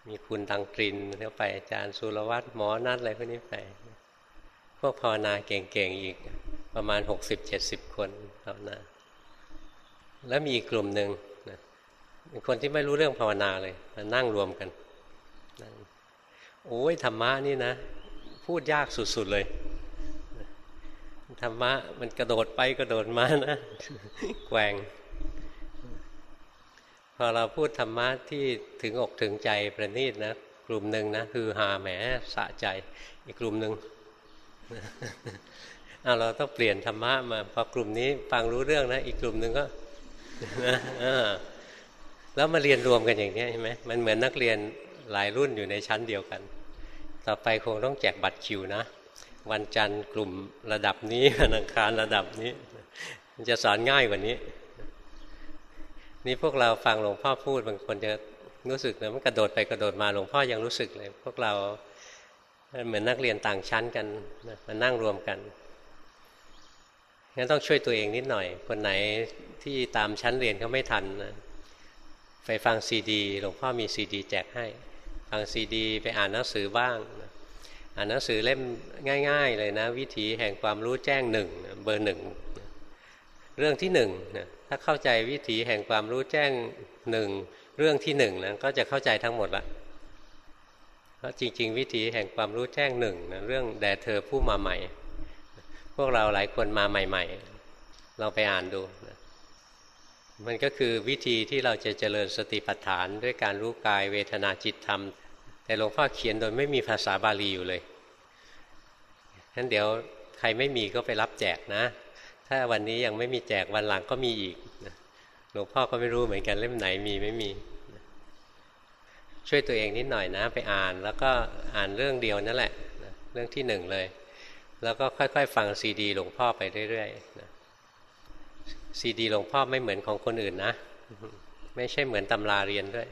มีคุณตังกรินเข้าไปอาจารย์สุรวัตรหมอนัดอะไรพวกนี้ไป พวกภาวนาเก่งๆอีกประมาณหกสิบเจ็ดสิบคนภาวนาแล้วมีอีกกลุ่มหนึ่ง คนที่ไม่รู้เรื่องภาวนาเลยมานั่งรวมกันโอ้ยธรรมะนี่นะ พูดยากสุดๆเลยธรรมะมันกระโดดไปกระโดดมานะแกว่งพอเราพูดธรรมะที่ถึงอกถึงใจประณีตนะกลุ่มหนึ่งนะคือหาแหมสะใจอีกกลุ่มหนึ่งเอาเราต้องเปลี่ยนธรรมะมาพอกลุ่มนี้ฟังรู้เรื่องนะ อีกกลุ่มหนึ่งก็ แล้วมาเรียนรวมกันอย่างนี้ใช่ไหมมันเหมือนนักเรียนหลายรุ่นอยู่ในชั้นเดียวกัน ต่อไปคงต้องแจกบัตรคิวนะ วันจันทร์กลุ่มระดับนี้วันอังคารระดับนี้ มันจะสอนง่ายกว่านี้ นี่พวกเราฟังหลวงพ่อพูดบางคนจะรู้สึกนะมันกระโดดไปกระโดดมาหลวงพ่อยังรู้สึกเลย พวกเราเหมือนนักเรียนต่างชั้นกันมานั่งรวมกันงั้นต้องช่วยตัวเองนิดหน่อย คนไหนที่ตามชั้นเรียนเขาไม่ทันนะ ไปฟังซีดีหลวงพ่อมีซีดีแจกให้ ฟังซีดี ไปอ่านหนังสือบ้าง อ่านหนังสือเล่มง่าย ๆ เลยนะ วิถีแห่งความรู้แจ้งหนึ่งเบอร์หนึ่งเรื่องที่หนึ่งนะถ้าเข้าใจวิถีแห่งความรู้แจ้งหนึ่งเรื่องที่หนึ่งนะก็จะเข้าใจทั้งหมดละเพราะจริง ๆ วิถีแห่งความรู้แจ้งหนึ่งนะเรื่องแด่เธอผู้มาใหม่ พวกเราหลายคนมาใหม่ ๆ เราไปอ่านดูนะ มันก็คือวิธีที่เราจะเจริญสติปัฏฐานด้วยการรู้กายเวทนาจิตธรรม แต่หลวงพ่อเขียนโดยไม่มีภาษาบาลีอยู่เลยฉะนั้นเดี๋ยวใครไม่มีก็ไปรับแจกนะ ถ้าวันนี้ยังไม่มีแจกวันหลังก็มีอีกหลวงพ่อก็ไม่รู้เหมือนกันเล่มไหนมีไม่มี ช่วยตัวเองนิดหน่อยนะ ไปอ่านแล้วก็อ่านเรื่องเดียวนั่นแหละ เรื่องที่หนึ่งเลย แล้วก็ค่อยๆ ฟังซีดีหลวงพ่อไปเรื่อยๆนะ ซีดีหลวงพ่อไม่เหมือนของคนอื่นนะ ไม่ใช่เหมือนตำราเรียนด้วย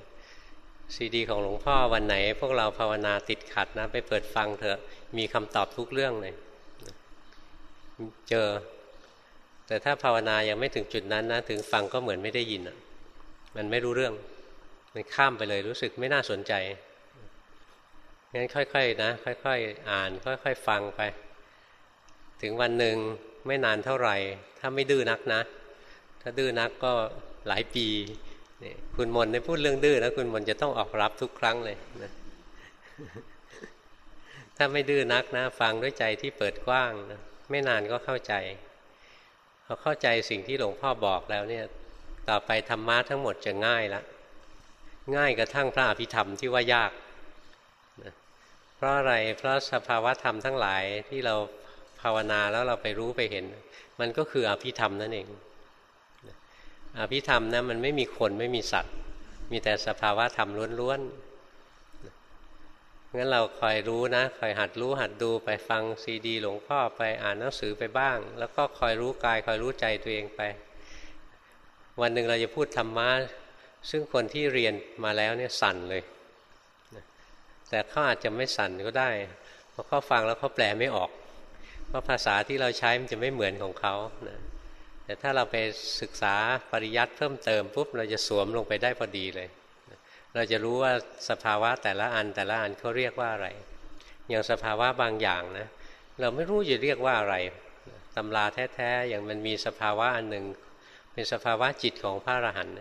ซีดีของหลวงพ่อวันไหน พวกเราภาวนาติดขัดนะ ไปเปิดฟังเถอะ มีคำตอบทุกเรื่องเลยเจอ แต่ถ้าภาวนายังไม่ถึงจุดนั้นนะ ถึงฟังก็เหมือนไม่ได้ยินอะ มันไม่รู้เรื่อง มันข้ามไปเลยรู้สึกไม่น่าสนใจงั้นค่อยๆนะ ค่อยๆอ่าน ค่อยๆ ฟังไป ถึงวันหนึ่งไม่นานเท่าไหร่ ถ้าไม่ดื้อนักนะ ถ้าดื้อนักก็หลายปีนี่คุณมนในพูดเรื่องดื้อแล้วคุณมนจะต้องออกรับทุกครั้งเลยนะถ้าไม่ดื้อนักนะ ฟังด้วยใจที่เปิดกว้างนะไม่นานก็เข้าใจพอเข้าใจสิ่งที่หลวงพ่อบอกแล้วเนี่ย ต่อไปธรรมะทั้งหมดจะง่ายละง่ายกระทั่งพระอภิธรรมที่ว่ายากนะเพราะอะไรเพราะสภาวะธรรมทั้งหลายที่เราภาวนาแล้วเราไปรู้ไปเห็น มันก็คืออภิธรรมนั่นเอง อภิธรรมนะมันไม่มีคนไม่มีสัตว์ มีแต่สภาวะธรรมล้วนๆงั้นเราคอยรู้นะคอยหัดรู้หัดดูไปฟังซีดี หลวงพ่อไปอ่านหนังสือไปบ้าง แล้วก็คอยรู้กายคอยรู้ใจตัวเองไป วันหนึ่งเราจะพูดธรรมะซึ่งคนที่เรียนมาแล้วเนี่ยสั่นเลย แต่เขาอาจจะไม่สั่นก็ได้ เพราะเขาฟังแล้วเขาแปลไม่ออก เพราะภาษาที่เราใช้มันจะไม่เหมือนของเขานะ แต่ถ้าเราไปศึกษาปริยัติเพิ่มเติมปุ๊บเราจะสวมลงไปได้พอดีเลย เราจะรู้ว่าสภาวะแต่ละอันแต่ละอันเขาเรียกว่าอะไร อย่างสภาวะบางอย่างนะเราไม่รู้จะเรียกว่าอะไรตำราแท้ๆอย่างมันมีสภาวะอันหนึ่ง เป็นสภาวะจิตของพระอรหันต์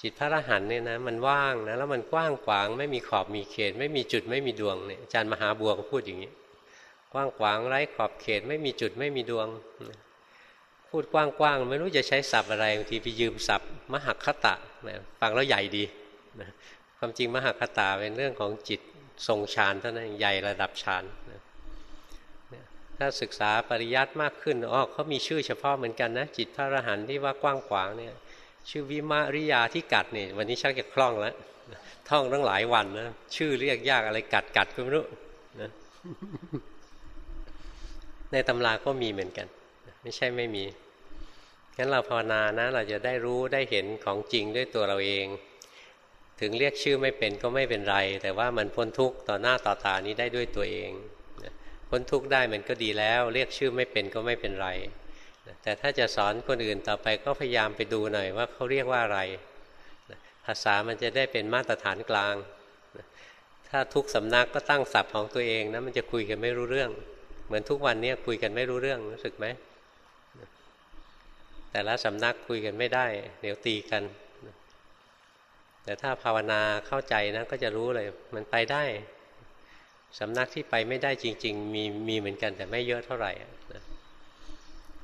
จิตพระอรหันต์เนี่ยนะมันว่างนะแล้วมันกว้างขวางไม่มีขอบมีเขต ไม่มีจุดไม่มีดวงเนี่ยอาจารย์มหาบัวก็พูดอย่างนี้กว้างขวางไร้ขอบเขต ไม่มีจุดไม่มีดวง พูดกว้างๆไม่รู้จะใช้ศัพท์อะไรบางทีไปยืมศัพท์ มหคตะนะฟังแล้วใหญ่ดีนะความจริงมหากตาเป็นเรื่องของจิตทรงฌานเท่านั้นใหญ่ระดับฌานถ้าศึกษาปริยัติมากขึ้นอ๋อเขามีชื่อเฉพาะเหมือนกันนะจิตพระอรหันต์ที่ว่ากว้างขวางเนี่ยชื่อวิมาริยาที่กัดเนี่ยวันนี้ชักจะคล่องแล้วท่องตั้งหลายวันนะชื่อเรียกยากอะไรกัดกัดก็ไม่รู้นะในตำราก็มีเหมือนกัน ไม่ใช่ไม่มีงั้นเราภาวนานะ เราจะได้รู้ได้เห็นของจริงด้วยตัวเราเอง ถึงเรียกชื่อไม่เป็นก็ไม่เป็นไร แต่ว่ามันพ้นทุกข์ต่อหน้าต่อตานี้ได้ด้วยตัวเองพ้นทุกข์ได้มันก็ดีแล้ว เรียกชื่อไม่เป็นก็ไม่เป็นไร แต่ถ้าจะสอนคนอื่นต่อไปก็พยายามไปดูหน่อยว่าเขาเรียกว่าอะไร ภาษามันจะได้เป็นมาตรฐานกลาง ถ้าทุกสำนักก็ตั้งศัพท์ของตัวเองนะมันจะคุยกันไม่รู้เรื่อง เหมือนทุกวันนี้คุยกันไม่รู้เรื่องรู้สึกไหม แต่ละสำนักคุยกันไม่ได้ เดี๋ยวตีกัน แต่ถ้าภาวนาเข้าใจนะก็จะรู้เลย มันไปได้สำนักที่ไปไม่ได้จริง ๆ มีมีเหมือนกันแต่ไม่เยอะเท่าไหร่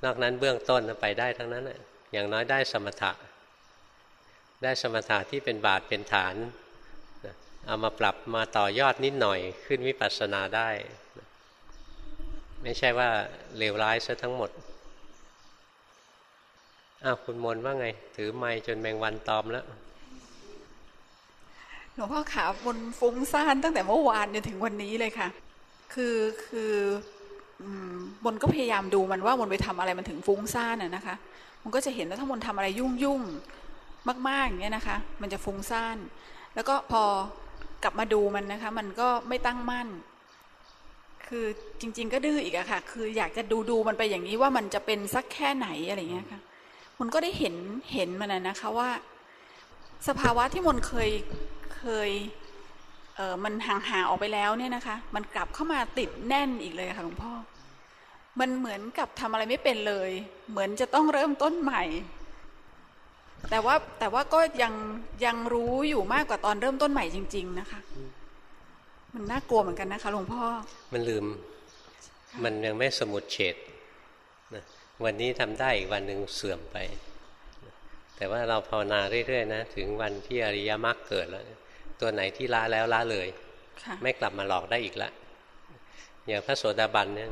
นอกนั้นเบื้องต้นไปได้ทั้งนั้นอย่างน้อยได้สมถะ ได้สมถะที่เป็นบาทเป็นฐานเอามาปรับมาต่อยอดนิดหน่อยขึ้นวิปัสสนาได้ไม่ใช่ว่าเลวร้ายซะทั้งหมด อ้าวคุณมนว่าไง ถือไม้จนแมงวันตอมแล้วหลวงพ่อขาบนฟุ้งซ่านตั้งแต่เมื่อวานจนถึงวันนี้เลยค่ะ คือคือบนก็พยายามดูมันว่าบนไปทำอะไรมันถึงฟุ้งซ่านอะนะคะมันก็จะเห็นว่าถ้าบนทำอะไรยุ่งยุ่งมากๆอย่างเงี้ยนะคะ มันจะฟุ้งซ่าน แล้วก็พอกลับมาดูมันนะคะ มันก็ไม่ตั้งมั่น คือจริง ๆ ก็ดื้ออีกอะค่ะ คืออยากจะดูดูมันไปอย่างนี้ว่ามันจะเป็นสักแค่ไหนอะไรเงี้ยค่ะ นก็ได้เห็นเห็นมันนะคะว่า สภาวะที่มนเคยเคยเออมันห่างๆออกไปแล้วเนี่ยนะคะ มันกลับเข้ามาติดแน่นอีกเลยค่ะหลวงพ่อ มันเหมือนกับทำอะไรไม่เป็นเลย เหมือนจะต้องเริ่มต้นใหม่ แต่ว่าแต่ว่าก็ยังยังรู้อยู่มากกว่าตอนเริ่มต้นใหม่จริง ๆ นะคะ มันน่ากลัวเหมือนกันนะคะหลวงพ่อ มันลืม มันยังไม่สมุดเฉด วันนี้ทำได้อีกวันหนึ่งเสื่อมไป แต่ว่าเราภาวนาเรื่อยๆนะถึงวันที่อริยมรรคเกิดแล้ว ตัวไหนที่ละแล้วละเลย ไม่กลับมาหลอกได้อีกละ อย่างพระโสดาบันเนี่ย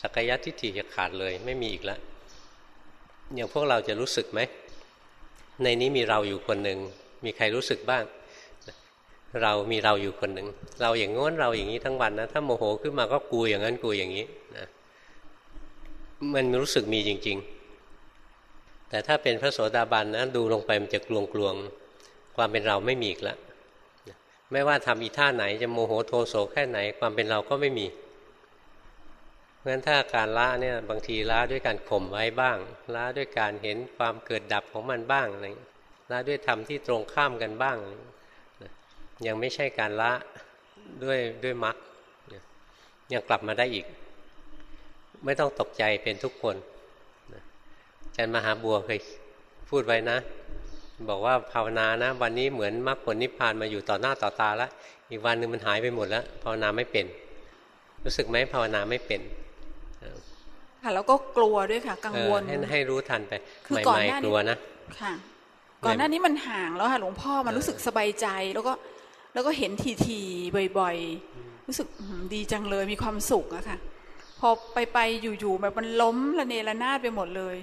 สักยะทิฏฐิจะขาดเลย ไม่มีอีกแล้วอย่างพวกเราจะรู้สึกไหม ในนี้มีเราอยู่คนหนึ่งมีใครรู้สึกบ้าง เรามีเราอยู่คนหนึ่ง เราอย่างง้นเราอย่างนี้ทั้งวันนะ ถ้าโมโหขึ้นมาก็กูอย่างนั้นกูอย่างนี้นะ มันรู้สึกมีจริง ๆ แต่ถ้าเป็นพระโสดาบันนะดูลงไปมันจะกลวงๆ ความเป็นเราไม่มีอีกล้วไม่ว่าทำอีท่าไหนจะโมโหโทโสแค่ไหน ความเป็นเราก็ไม่มีเพราะฉะนั้นถ้าการละเนี่ยบางทีละด้วยการข่มไว้บ้างละด้วยการเห็นความเกิดดับของมันบ้างอะไรละด้วยธรรมที่ตรงข้ามกันบ้าง ยังไม่ใช่การละด้วยด้วยมรรคยังกลับมาได้อีก ไม่ต้องตกใจเป็นทุกคนอาจารย์มหาบัวเคยพูดไว้นะ บอกว่าภาวนานะ วันนี้เหมือนมรรคผลนิพพานมาอยู่ต่อหน้าต่อตาแล้วอีกวันหนึ่งมันหายไปหมดแล้วภาวนาไม่เป็น รู้สึกไหมภาวนาไม่เป็นค่ะแล้วก็กลัวด้วยค่ะ กังวลให้ให้รู้ทันไปคือก่อนหน้ากลัวนะค่ะ ก่อนหน้านี้มันห่างแล้วค่ะหลวงพ่อมันรู้สึกสบายใจแล้วก็แล้วก็เห็นทีทีบ่อย ๆ รู้สึกดีจังเลยมีความสุขอะค่ะ พอไปไปอยู่ๆแบบมันล้มระเนระนาดไปหมดเลย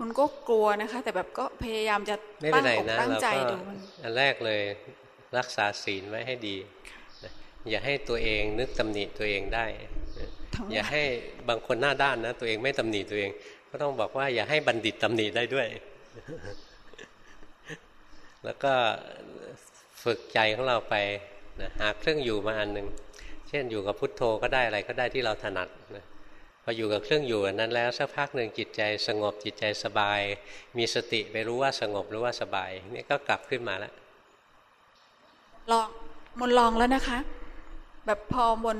มันก็กลัวนะคะ แต่แบบก็พยายามจะตั้งอกตั้งใจดูมันอันแรกเลยรักษาศีลไว้ให้ดี อย่าให้ตัวเองนึกตำหนิตัวเองได้ อย่าให้บางคนหน้าด้านนะ ตัวเองไม่ตำหนิตัวเอง ก็ต้องบอกว่าอย่าให้บัณฑิตตำหนิได้ด้วย แล้วก็ฝึกใจของเราไปนะหาเครื่องอยู่มาอันหนึ่ง เช่นอยู่กับพุทโธก็ได้อะไรก็ได้ที่เราถนัดนะพออยู่กับเครื่องอยู่นั้นแล้วสักพักหนึ่งจิตใจสงบจิตใจสบาย มีสติไปรู้ว่าสงบรู้ว่าสบายนี่ก็กลับขึ้นมาแล้วลองมนลองแล้วนะคะ แบบพอมน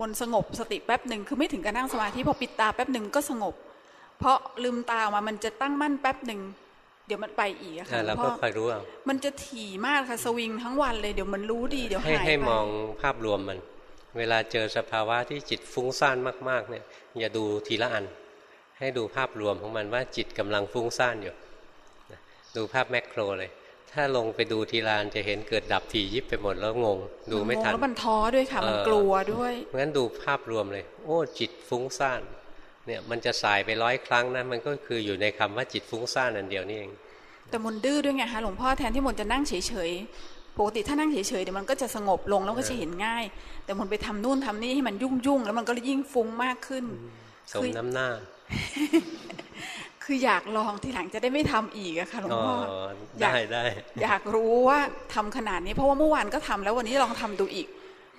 มนสงบสติแป๊บหนึ่งคือไม่ถึงการนั่งสมาธิพอปิดตาแป๊บหนึ่งก็สงบ เพราะลืมตาออกมามันจะตั้งมั่นแป๊บหนึ่งเดี๋ยวมันไปอีกอะค่ะเราก็คอยรู้เอามันจะถี่มากค่ะสวิงทั้งวันเลยเดี๋ยวมันรู้ดีเดี๋ยวหายไปให้มองภาพรวมมัน เวลาเจอสภาวะที่จิตฟุ้งซ่านมาก ๆ เนี่ย อย่าดูทีละอัน ให้ดูภาพรวมของมันว่าจิตกำลังฟุ้งซ่านอยู่ดูภาพแมกโครเลย ถ้าลงไปดูทีลานจะเห็นเกิดดับถี่ยิบไปหมดแล้วงง ดูไม่ทันแล้วมันท้อด้วยค่ะ มันกลัวด้วยงั้นดูภาพรวมเลย โอ้ จิตฟุ้งซ่านเนี่ยมันจะสายไปร้อยครั้งนะมันก็คืออยู่ในคำว่าจิตฟุ้งซ่านอันเดียวนี่เองแต่มนดื้อด้วยไงคะหลวงพ่อแทนที่มนจะนั่งเฉยๆ ปกติถ้านั่งเฉยๆเดี๋ยวมันก็จะสงบลงแล้วก็จะเห็นง่าย แต่มนไปทำนู่นทำนี่ให้มันยุ่งๆแล้วมันก็ยิ่งฟุ้งมากขึ้นสมน้ำหน้า คืออยากลองทีหลังจะได้ไม่ทำอีกอะค่ะหลวงพ่ออยากได้ได้อยากรู้ว่าทำขนาดนี้ เพราะว่าเมื่อวานก็ทำแล้ววันนี้ลองทำดูอีก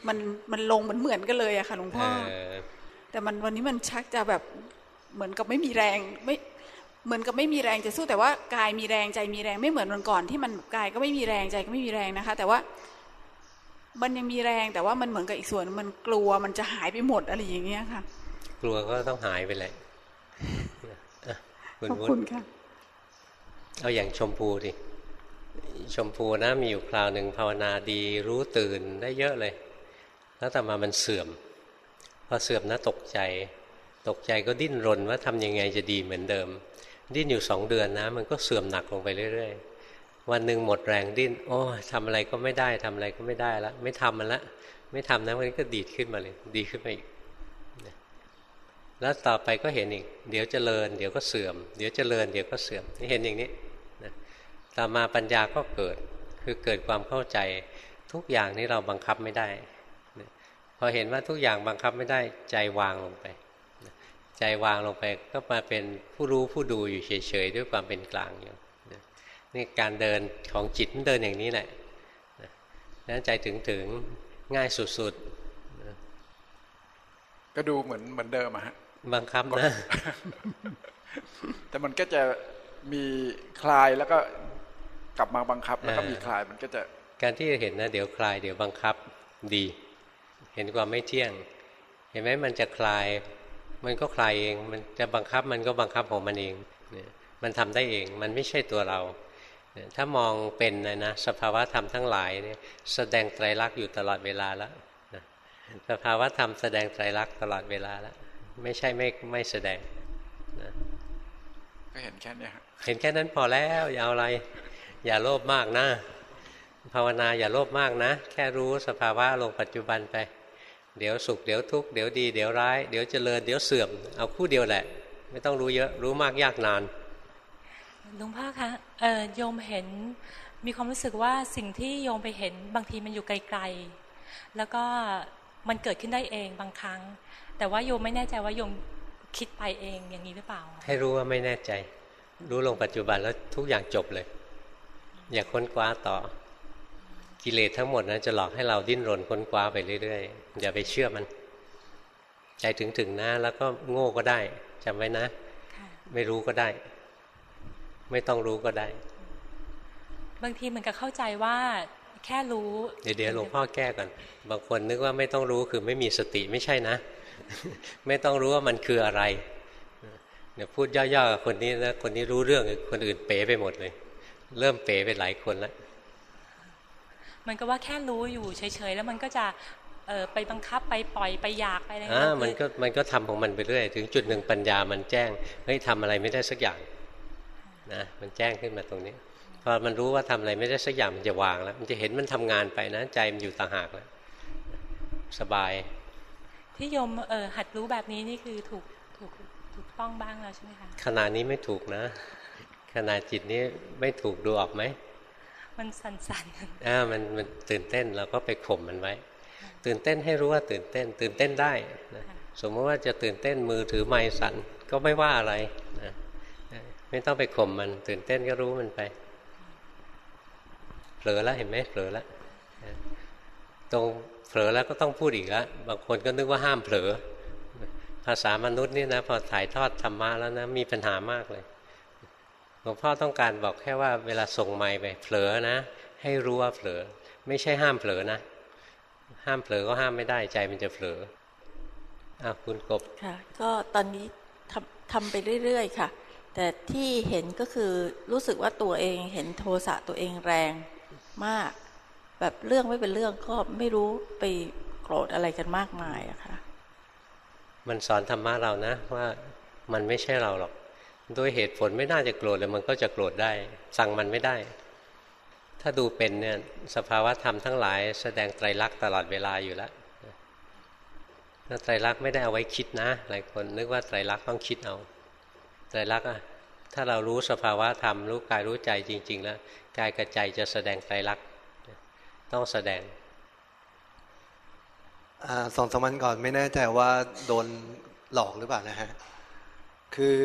มันมันลงเหมือนเหมือนกันเลยอะค่ะหลวงพ่อเออแต่มันวันนี้มันชักจะแบบเหมือนกับไม่มีแรง ไม่ เหมือนกับไม่มีแรงจะสู้แต่ว่ากายมีแรงใจมีแรงไม่เหมือนวันก่อนที่มันกายก็ไม่มีแรงใจก็ไม่มีแรงนะคะ แต่ว่ามันยังมีแรงแต่ว่ามันเหมือนกับอีกส่วนมันกลัวมันจะหายไปหมดอะไรอย่างเงี้ยค่ะ กลัวก็ต้องหายไปเลยอะคุณขอบวุคุณฒิค่ะเอาอย่างชมพูดิชมพูนะมีอยู่คราวหนึ่งภาวนาดีรู้ตื่นได้เยอะเลย แล้วแต่มามันเสื่อมพอเสื่อมนะตกใจ ตกใจก็ดิ้นรนว่าทำยังไงจะดีเหมือนเดิม ดิ้นอยู่สองเดือนนะ มันก็เสื่อมหนักลงไปเรื่อย ๆ วันหนึ่งหมดแรงดิ้น โอ้ทำอะไรก็ไม่ได้ทำอะไรก็ไม่ได้ละไม่ทำมันละไม่ทำนะมันก็ดีดขึ้นมาเลย ดีขึ้นมาอีกแล้วต่อไปก็เห็นอีก เดี๋ยวเจริญ เดี๋ยวก็เสื่อม เดี๋ยวเจริญ เดี๋ยวก็เสื่อมนี่เห็นอย่างนี้นะต่อมาปัญญาก็เกิด คือเกิดความเข้าใจทุกอย่างนี้เราบังคับไม่ได้ พอเห็นว่าทุกอย่างบังคับไม่ได้ใจวางลงไป ใจวางลงไปก็มาเป็นผู้รู้ผู้ดูอยู่เฉยๆด้วยความเป็นกลางอยู่นะนี่การเดินของจิตมันเดินอย่างนี้แหละนะนั้นใจถึงถึงง่ายสุดก็ดูเหมือนเหมือนเดิมอะฮะๆบังคับนะ แต่มันก็จะมีคลายแล้วก็กลับมาบังคับแล้วก็เออมีคลายมันก็จะ การที่เห็นนะ เดี๋ยวคลายเดี๋ยวบังคับดี เห็นความไม่เที่ยง เห็นไหมมันจะคลาย มันก็คลายเอง มันจะบังคับมันก็บังคับของมันเองเนี่ยมันทำได้เอง มันไม่ใช่ตัวเราเนี่ยถ้ามองเป็นนะนะสภาวะธรรมทั้งหลายเนี่ยแสดงไตรลักษณ์อยู่ตลอดเวลาแล้วนะสภาวะธรรมแสดงไตรลักษณ์ตลอดเวลาแล้วไม่ใช่ไม่ไม่แสดงนะก็เห็นแค่เนี้ยฮะเห็นแค่นั้นพอแล้วอย่าเอาอะไร อย่าโลภมากนะ ภาวนาอย่าโลภมากนะ แค่รู้สภาวะลงปัจจุบันไป เดี๋ยวสุขเดี๋ยวทุกข์เดี๋ยวดีเดี๋ยวร้ายเดี๋ยวเจริญเดี๋ยวเสื่อมเอาคู่เดียวแหละ ไม่ต้องรู้เยอะรู้มากยากนานหลวงพ่อคะเอ่อโยมเห็นมีความรู้สึกว่าสิ่งที่โยมไปเห็นบางทีมันอยู่ไกลๆ แล้วก็มันเกิดขึ้นได้เองบางครั้ง แต่ว่าโยมไม่แน่ใจว่าโยมคิดไปเองอย่างนี้หรือเปล่า ให้รู้ว่าไม่แน่ใจ รู้ลงปัจจุบันแล้วทุกอย่างจบเลย อย่าค้นคว้าต่อ กิเลสทั้งหมดนะจะหลอกให้เราดิ้นรนค้นคว้าไปเรื่อยๆอย่าไปเชื่อมัน ใจถึงถึงๆนะแล้วก็โง่ก็ได้จำไว้นะค่ะไม่รู้ก็ได้ ไม่ต้องรู้ก็ได้ บางทีเหมือนกับเข้าใจว่าแค่รู้ เดี๋ยวเดี๋ยวหลวงพ่อแก้ก่อนบางคนนึกว่าไม่ต้องรู้คือไม่มีสติไม่ใช่นะ ไม่ต้องรู้ว่ามันคืออะไรเดี๋ยวพูดย่อๆกับคนนี้นะคนนี้รู้เรื่องคนอื่นเป๋ไปหมดเลย เริ่มเป๋ไปหลายคนแล้ว มันก็ว่าแค่รู้อยู่เฉยๆแล้วมันก็จะเออไปบังคับไปปล่อยไปอยากไปอะไรอ่าคือมันก็มันก็ทำของมันไปเรื่อยถึงจุดหนึ่งปัญญามันแจ้งเฮ้ยทำอะไรไม่ได้สักอย่างนะมันแจ้งขึ้นมาตรงนี้พอมันรู้ว่าทำอะไรไม่ได้สักอย่างมันจะวางแล้ว มันจะเห็นมันทำงานไปนะ ใจมันอยู่ต่างหากแล้วสบาย ที่โยมเออหัดรู้แบบนี้นี่คือถูกถูกถูกต้องบ้างแล้วใช่ไหมคะขณะนี้ไม่ถูกนะขณะจิตนี้ไม่ถูกดูออกไหม มันสั่นๆอ่ามันมันตื่นเต้นเราก็ไปข่มมันไว้ ตื่นเต้นให้รู้ว่าตื่นเต้น ตื่นเต้นได้นะสมมติว่าจะตื่นเต้นมือถือไม้สั่นก็ไม่ว่าอะไรนะไม่ต้องไปข่มมัน ตื่นเต้นก็รู้มันไปเผลอแล้วเห็นไหมเผลอแล้วตรงเผลอแล้วก็ต้องพูดอีกแล้วบางคนก็นึกว่าห้ามเผลอ ภาษามนุษย์นี่นะพอถ่ายทอดธรรมะแล้วนะมีปัญหามากเลย หลวงพ่อต้องการบอกแค่ว่าเวลาส่งไม้ไปเผลอนะ ให้รู้ว่าเผลอ ไม่ใช่ห้ามเผลอนะ ห้ามเผลอก็ห้ามไม่ได้ใจมันจะเผลออ้าวคุณกบค่ะ ก็ตอนนี้ทำทำไปเรื่อยๆค่ะ แต่ที่เห็นก็คือรู้สึกว่าตัวเองเห็นโทสะตัวเองแรงมาก แบบเรื่องไม่เป็นเรื่องก็ไม่รู้ไปโกรธอะไรกันมากมายอะค่ะ มันสอนธรรมะเรานะว่ามันไม่ใช่เราหรอก โดยเหตุผลไม่น่าจะโกรธเลยมันก็จะโกรธได้ สั่งมันไม่ได้ ถ้าดูเป็นเนี่ยสภาวะธรรมทั้งหลาย แสดงไตรลักษณ์ตลอดเวลาอยู่แล้วไตรลักษณ์ไม่ได้เอาไว้คิดนะ หลายคนนึกว่าไตรลักษณ์ต้องคิดเอาไตรลักษณ์อะถ้าเรารู้สภาวะธรรมรู้กายรู้ใจจริง ๆ แล้วกายกับใจจะแสดงไตรลักษณ์ต้องแสดงสองสามวันก่อนไม่แน่ใจว่าโดนหลอกหรือเปล่านะฮะ คือ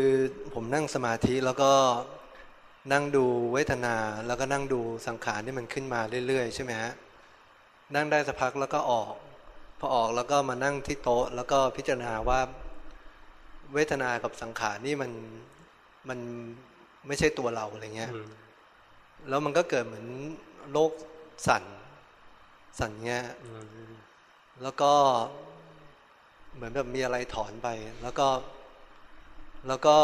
ผมนั่งสมาธิแล้วก็นั่งดูเวทนาแล้วก็นั่งดูสังขารที่มันขึ้นมาเรื่อยๆ ใช่ไหมฮะนั่งได้สักพักแล้วก็ออก พอออกแล้วก็มานั่งที่โต๊ะ แล้วก็พิจารณาว่า เวทนากับสังขารนี่มันมันไม่ใช่ตัวเราอะไรเงี้ยแล้วมันก็เกิดเหมือนโลกสั่น สั่นเงี้ยแล้วก็เหมือนแบบมีอะไรถอนไป แล้วก็ แล้วก็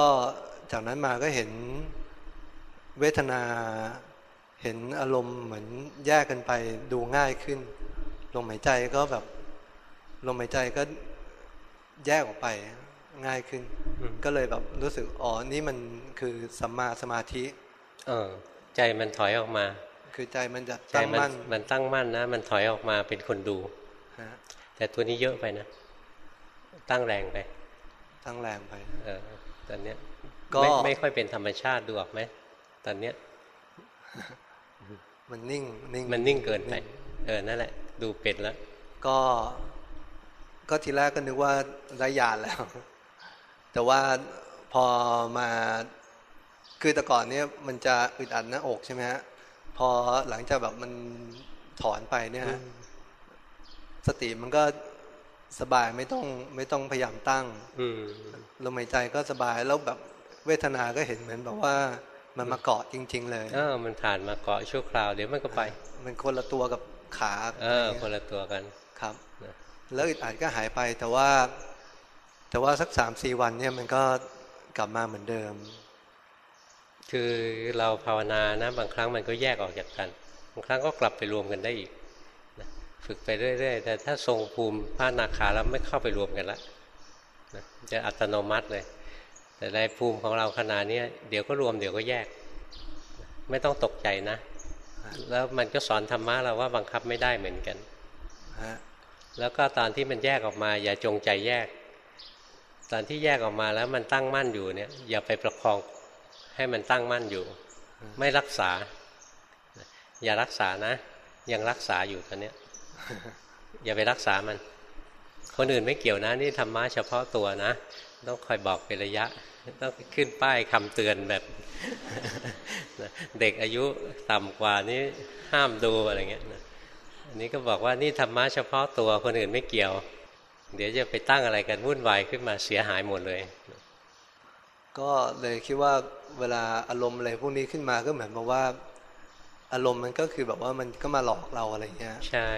จากนั้นมาก็เห็นเวทนาเห็นอารมณ์เหมือนแยกกันไปดูง่ายขึ้น ลมหายใจก็แบบ ลมหายใจก็แยกออกไปง่ายขึ้น ก็เลยแบบรู้สึกอ๋อนี่มันคือสัมมาสมาธิ เออ ใจมันถอยออกมา คือใจมันจะตั้งมั่นมันตั้งมั่นนะ มันถอยออกมาเป็นคนดูแต่ตัวนี้เยอะไปนะ ตั้งแรงไป ตั้งแรงไป เออ ตอนเนี้ยก็ไม่ค่อยเป็นธรรมชาติดูออกไหมตอนเนี้ย มันนิ่งนิ่งมันนิ่งเกินไปเออนั่นแหละ ดูเป็นแล้ว ก็ก็ทีแรกก็นึกว่าได้ยานแล้ว แต่ว่าพอมาคือแต่ก่อนเนี้ยมันจะอึดอัดหน้าอกใช่ไหมฮะพอหลังจากแบบมันถอนไปเนี่ยสติมันก็ สบายไม่ต้องไม่ต้องพยายามตั้งลมหายใจก็สบายแล้วแบบเวทนาก็เห็นเหมือนแบบว่ามันมาเกาะจริง ๆ เลยเออมันผ่านมาเกาะชั่วคราวเดี๋ยวมันก็ไป มันคนละตัวกับขา เออ คนละตัวกันครับแล้วอึดอัดก็หายไปแต่ว่า แต่ว่าสักสามสี่วันเนี่ยมันก็กลับมาเหมือนเดิม คือเราภาวนานะ บางครั้งมันก็แยกออกจากกัน บางครั้งก็กลับไปรวมกันได้อีก ฝึกไปเรื่อย ๆ แต่ถ้าทรงภูมิพระนาคาแล้วไม่เข้าไปรวมกันละจะอัตโนมัติเลย แต่ในภูมิของเราขนาดนี้เดี๋ยวก็รวมเดี๋ยวก็แยก ไม่ต้องตกใจนะ แล้วมันก็สอนธรรมะเราว่าบังคับไม่ได้เหมือนกัน แล้วก็ตอนที่มันแยกออกมา อย่าจงใจแยก ตอนที่แยกออกมาแล้วมันตั้งมั่นอยู่เนี่ย อย่าไปประคองให้มันตั้งมั่นอยู่ ไม่รักษา อย่ารักษานะ ยังรักษาอยู่ตอนเนี้ย อย่าไปรักษามัน คนอื่นไม่เกี่ยวนะนี่ธรรมะเฉพาะตัวนะ ต้องคอยบอกเป็นระยะ ต้องขึ้นป้ายคำเตือนแบบ เด็กอายุต่ำกว่านี้ห้ามดูอะไรเงี้ยอันนี้ก็บอกว่านี่ธรรมะเฉพาะตัวคนอื่นไม่เกี่ยว เดี๋ยวจะไปตั้งอะไรกันวุ่นวายขึ้นมาเสียหายหมดเลย ก็เลยคิดว่าเวลาอารมณ์อะไรพวกนี้ขึ้นมาก็เหมือนกับว่า อารมณ์มันก็คือแบบว่ามันก็มาหลอกเราอะไรเงี้ย ใช่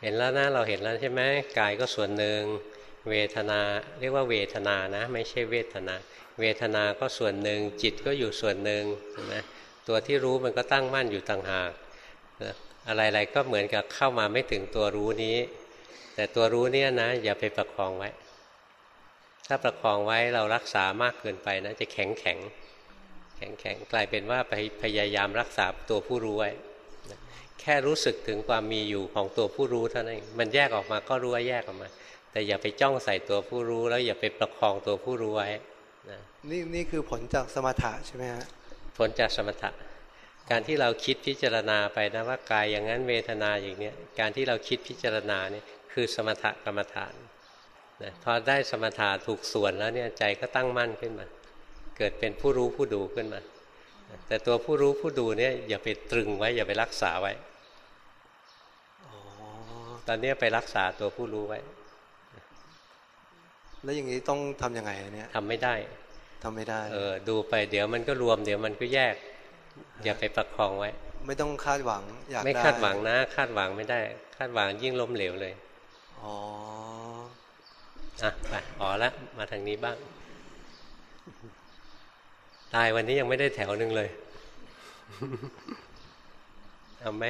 เห็นแล้วนะเราเห็นแล้วใช่ไหมกายก็ส่วนหนึ่งเวทนาเรียกว่าเวทนานะ ไม่ใช่เวทนา เวทนาก็ส่วนหนึ่งจิตก็อยู่ส่วนหนึ่งนะตัวที่รู้มันก็ตั้งมั่นอยู่ต่างหากอะไรๆก็เหมือนกับเข้ามาไม่ถึงตัวรู้นี้ แต่ตัวรู้เนี่ยนะ อย่าไปประคองไว้ ถ้าประคองไว้เรารักษามากเกินไปนะ จะแข็งแข็งแข็งแข็งกลายเป็นว่าไปพยายามรักษาตัวผู้รู้ไว้ ค่รู้สึกถึงความมีอยู่ของตัวผู้รู้เท่านั้นมันแยกออกมาก็รู้ว่าแยกออกมา แต่อย่าไปจ้องใส่ตัวผู้รู้ แล้วอย่าไปประคองตัวผู้รู้ไว้นะนี่นี่คือผลจากสมถะใช่ไหมฮะผลจากสมถะ การที่เราคิดพิจารณาไปนะว่ากายอย่างนั้นเวทนาอย่างเนี้ยการที่เราคิดพิจารณาเนี่ยคือสมถะกรรมฐานนะพอได้สมถะถูกส่วนแล้วเนี่ยใจก็ตั้งมั่นขึ้นมา เกิดเป็นผู้รู้ผู้ดูขึ้นมาแต่ตัวผู้รู้ผู้ดูเนี่ยอย่าไปตรึงไว้อย่าไปรักษาไว้ ตอนนี้ไปรักษาตัวผู้รู้ไว้ แล้วอย่างนี้ต้องทํำยังไงเนี่ยทำไม่ได้ทำไม่ได้ เออ ดูไปเดี๋ยวมันก็รวมเดี๋ยวมันก็แยก อย่าไปประคองไว้ ไม่ต้องคาดหวัง อยากไม่คาดหวังนะ คาดหวังไม่ได้ คาดหวังยิ่งล้มเหลวเลย อ๋อ อะไปอ๋อละ มาทางนี้บ้าง ตายวันนี้ยังไม่ได้แถวหนึ่งเลย เอาไหม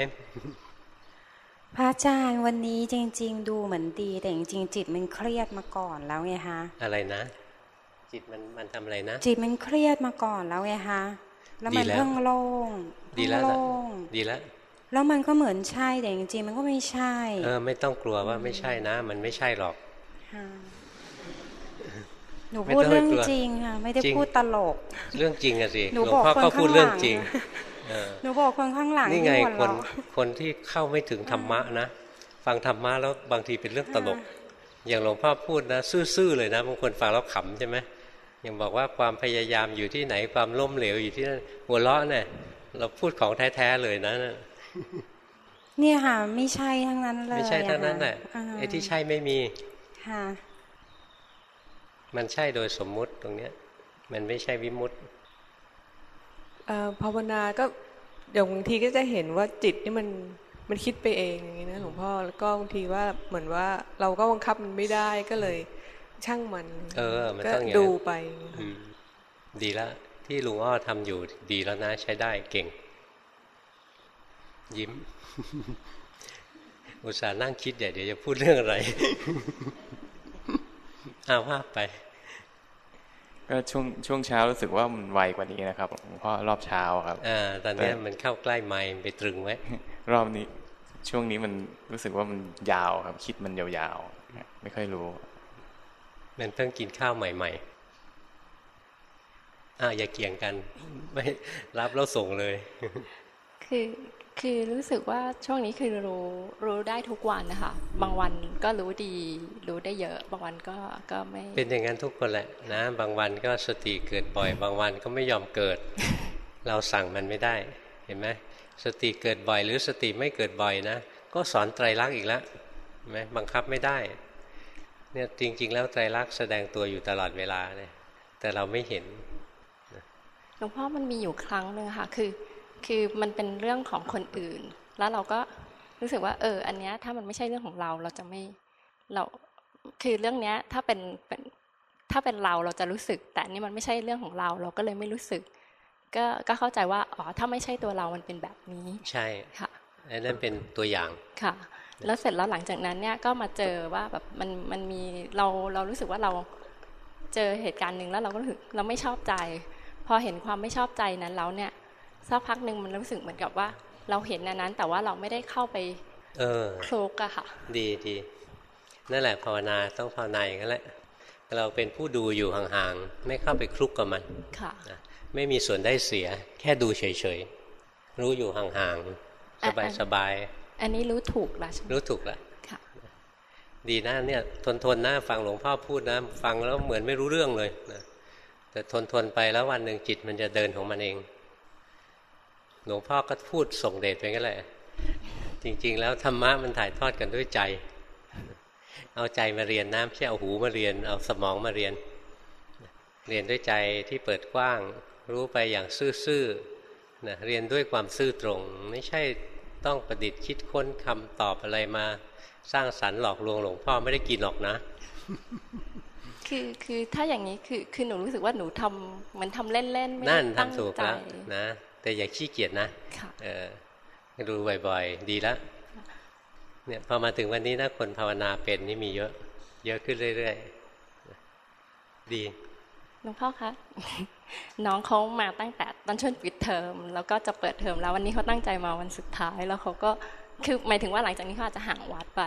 พระอาจารย์วันนี้จริง ๆ ดูเหมือนดี แต่จริงๆจิตมันเครียดมาก่อนแล้วไงฮะอะไรนะ จิตมันมันทำอะไรนะ จิตมันเครียดมาก่อนแล้วไงฮะแล้วมันเพิ่งโล่งดีแล้วโล่งดีแล้วแล้วมันก็เหมือนใช่แต่จริงๆมันก็ไม่ใช่ เออ ไม่ต้องกลัวว่าไม่ใช่นะ มันไม่ใช่หรอกค่ะหนูพูดเรื่องจริงค่ะไม่ได้จริงพูดตลก เรื่องจริงอะสิหนูหลวงบอกพ่อคนก็ข้างพูดเรื่องหลังจริงเออ หนูบอกคนข้างหลังนี่ไงที่หัวคนเราะคนที่เข้าไม่ถึงธรรมะนะฟังธรรมะแล้วบางทีเป็นเรื่องตลก อย่างหลวงพ่อพูดนะซื่อๆเลยนะบางคนฟังแล้วขำใช่ไหมอย่างบอกว่าความพยายามอยู่ที่ไหนความล้มเหลวอยู่ที่นั่นหัวเราะเนี่ยเราพูดของแท้ๆเลยนะเนี่ยค่ะ ไม่ใช่ทั้งนั้นเลย ไม่ใช่ทั้งนั้นแหละอ่าไอ้ที่ใช่ไม่มีค่ะมันใช่โดยสมมุติตรงเนี้ย มันไม่ใช่วิมุตติเอ่อ ภาวนาก็เดี๋ยวบางทีก็จะเห็นว่าจิตนี่มันมันคิดไปเองอย่างนี้นะหลวงพ่อแล้วก็บางทีว่าเหมือนว่าเราก็บังคับมันไม่ได้ก็เลยช่างมัน เออ มันก็ต้องอย่างนั้นดูไปอืมดีแล้วที่ลุงอ้อทำอยู่ดีแล้วนะ ใช้ได้เก่ง ยิ้ม อุตส่าห์นั่งคิดเดี๋ยวเดี๋ยวจะพูดเรื่องอะไร เอาว่าไป ก็ช่วงช่วงเช้ารู้สึกว่ามันไวกว่านี้นะครับหลวงพ่อรอบเช้าครับอ่าตอนเนี้ยมันเข้าใกล้ไม้ไปตรึงไว้รอบนี้ ช่วงนี้มันรู้สึกว่ามันยาวครับ คิดมันยาวๆไม่ค่อยรู้มันเพิ่งกินข้าวใหม่ ๆอ้าวอย่าเกี่ยงกัน ไม่รับแล้วส่งเลย คือ คือรู้สึกว่าช่วงนี้คือรู้รู้ได้ทุกวันนะคะบางวันก็รู้ดี รู้ได้เยอะ บางวันก็ก็ไม่ เป็นอย่างนั้นทุกคนแหละนะบางวันก็สติเกิดบ่อย บางวันก็ไม่ยอมเกิด เราสั่งมันไม่ได้ เห็นไหมสติเกิดบ่อย หรือสติไม่เกิดบ่อยนะก็สอนไตรลักษณ์อีกแล้วเห็นไหมบังคับไม่ได้เนี่ยจริง ๆ แล้วไตรลักษณ์แสดงตัวอยู่ตลอดเวลาเนี่ยแต่เราไม่เห็นหลวงพ่อมันมีอยู่ครั้งหนึ่งค่ะคือ คือมันเป็นเรื่องของคนอื่น แล้วเราก็รู้สึกว่า เออ อันเนี้ยถ้ามันไม่ใช่เรื่องของเราเราจะไม่เราคือเรื่องเนี้ยถ้าเป็นเป็นถ้าเป็นเราเราจะรู้สึก แต่อันนี่มันไม่ใช่เรื่องของเรา เราก็เลยไม่รู้สึก ก็ก็เข้าใจว่าอ๋อถ้าไม่ใช่ตัวเรามันเป็นแบบนี้ ใช่ค่ะอันนั้นเป็นตัวอย่างค่ะ แล้วเสร็จแล้วหลังจากนั้นเนี่ยก็มาเจอว่าแบบมันมันมีเราเรารู้สึกว่าเราเจอเหตุการณ์หนึ่งแล้วเราก็รู้สึกเราไม่ชอบใจ พอเห็นความไม่ชอบใจนั้นแล้วเนี่ย สักพักหนึ่งมันรู้สึกเหมือนกับว่า เราเห็นอันนั้น แต่ว่าเราไม่ได้เข้าไปเออคลุกอะค่ะ ดีดีนั่นแหละภาวนาต้องภาวนาอย่างนั้นแหละ เราเป็นผู้ดูอยู่ห่างๆ ไม่เข้าไปคลุกกับมันค่ะนะไม่มีส่วนได้เสีย แค่ดูเฉยๆ รู้อยู่ห่างๆ สบายอันนี้รู้ถูกแล้วใช่ไหมๆรู้ถูกแล้วค่ะดีนะเนี่ยทนทนๆนะฟังหลวงพ่อพูดนะฟังแล้วเหมือนไม่รู้เรื่องเลยนะแต่ทนทนๆไปแล้ววันหนึ่งจิตมันจะเดินของมันเอง หลวงพ่อก็พูดส่งเดชไปงั้นแหละ จริง ๆ แล้วธรรมะมันถ่ายทอดกันด้วยใจ เอาใจมาเรียนนะไม่ใช่เอาหูมาเรียน เอาสมองมาเรียน เรียนด้วยใจที่เปิดกว้าง รู้ไปอย่างซื่อๆนะเรียนด้วยความซื่อตรง ไม่ใช่ต้องประดิษฐ์คิดค้นคำตอบอะไรมา สร้างสรรค์หลอกลวงหลวงพ่อไม่ได้กินหรอกนะคือคือถ้าอย่างนี้คือคือหนูรู้สึกว่าหนูทำเหมือนทำเล่นๆไม่ได้นั่นตั้งทำถูกใจแล้วนะ แต่อย่าขี้เกียจนะค่ะเออดูบ่อยๆ ดีแล้วเนี่ยพอมาถึงวันนี้นะคนภาวนาเป็นนี่มีเยอะ เยอะขึ้นเรื่อยๆ ดีหลวงพ่อคะน้องเขามาตั้งแต่ตอนช่วงปิดเทอมแล้วก็จะเปิดเทอมแล้ววันนี้เขาตั้งใจมาวันสุดท้ายแล้วเขาก็คือหมายถึงว่าหลังจากนี้เขาอาจจะห่างวัดไป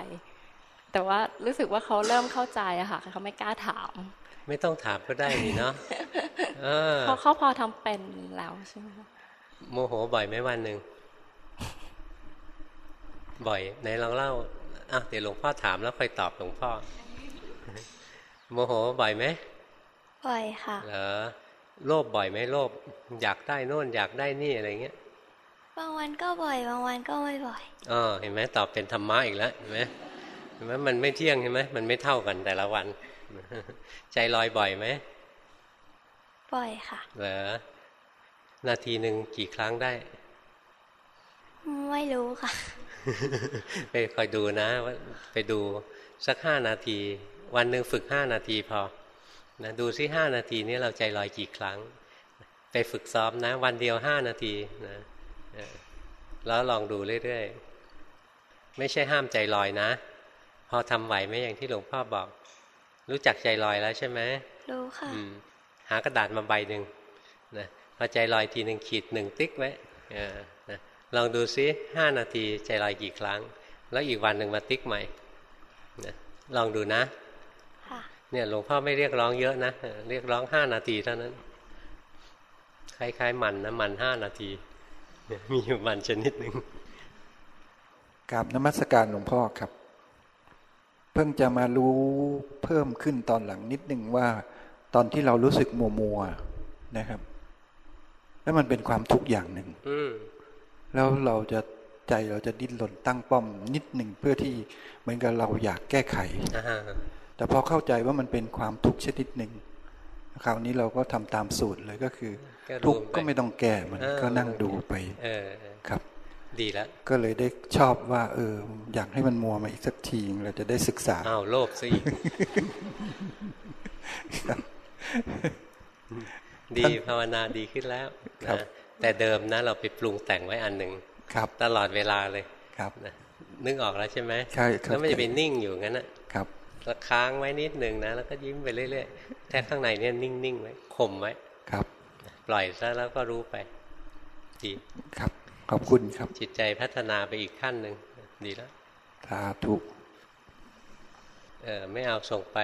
แต่ว่ารู้สึกว่าเขาเริ่มเข้าใจอะค่ะเขาไม่กล้าถาม ไม่ต้องถามก็ได้นี่เนาะเออเพราะเขาพอทำเป็นแล้วใช่ไหมคะ โมโหบ่อยไหมวันหนึ่งบ่อยไหนลองเล่าอะเดี๋ยวหลวงพ่อถามแล้วค่อยตอบหลวงพ่อ โมโหบ่อยไหมบ่อยค่ะเหรอโลภบ่อยไหมโลภอยากได้โน่นอยากได้นี่อะไรเงี้ยบางวันก็บ่อย บางวันก็ไม่บ่อยอ๋อเห็นไหมตอบเป็นธรรมะอีกแล้วเห็นไหมเห็นไหมมันไม่เที่ยงใช่ไหมมันไม่เท่ากันแต่ละวัน ใจลอยบ่อยไหมบ่อยค่ะเหรอ นาทีหนึ่งกี่ครั้งได้ ไม่รู้ค่ะ ไปคอยดูนะว่าไปดูสักห้านาที วันหนึ่งฝึกห้านาทีพอนะดูซิห้านาทีนี้เราใจลอยกี่ครั้ง ไปฝึกซ้อมนะ วันเดียวห้านาทีนะเออแล้วลองดูเรื่อยๆ ไม่ใช่ห้ามใจลอยนะ พอทำไหวไหมอย่างที่หลวงพ่อบอก รู้จักใจลอยแล้วใช่ไหมรู้ค่ะอืมหากระดาษมาใบหนึ่งนะ พอใจลอยทีหนึ่งขีดหนึ่งติ๊กไว้นะลองดูซิห้านาทีใจลอยกี่ครั้ง แล้วอีกวันหนึ่งมาติ๊กใหม่นะลองดูนะเนี่ยหลวงพ่อไม่เรียกร้องเยอะนะเรียกร้องห้านาทีเท่านั้นคล้ายๆมันนะมันห้านาทีมีอยู่มันชนิดหนึ่งกราบนมัสการหลวงพ่อครับ เพิ่งจะมารู้เพิ่มขึ้นตอนหลังนิดนึงว่า ตอนที่เรารู้สึกมัวมัวนะครับ แล้วมันเป็นความทุกข์อย่างหนึ่งแล้วเราจะใจเราจะดิ้นรนตั้งป้อมนิดหนึ่งเพื่อที่เหมือนกับเราอยากแก้ไขแต่พอเข้าใจว่ามันเป็นความทุกข์ชนิดหนึ่งคราวนี้เราก็ทำตามสูตรเลยก็คือ ทุกข์ก็ไม่ต้องแก้มันก็นั่งดูไปครับ ดีแล้วก็เลยได้ชอบว่า เออ อยากให้มันมัวมาอีกสักทีเราจะได้ศึกษาอ้าวโลภสิ ดีภาวนาดีขึ้นแล้วนะแต่เดิมนะเราไปปรุงแต่งไว้อันหนึ่งตลอดเวลาเลยครับนะนึกออกแล้วใช่ไหมใช่ครับแล้วไม่จะไปนิ่งอยู่งั้นนะครับแล้วค้างไว้นิดหนึ่งนะแล้วก็ยิ้มไปเรื่อยๆแต่ข้างในเนี่ยนิ่งๆไว้ข่มไว้ครับ ปล่อยซะแล้วก็รู้ไปดีครับขอบคุณครับ จิตใจพัฒนาไปอีกขั้นหนึ่งดีแล้วสาธุเออไม่เอาส่งไป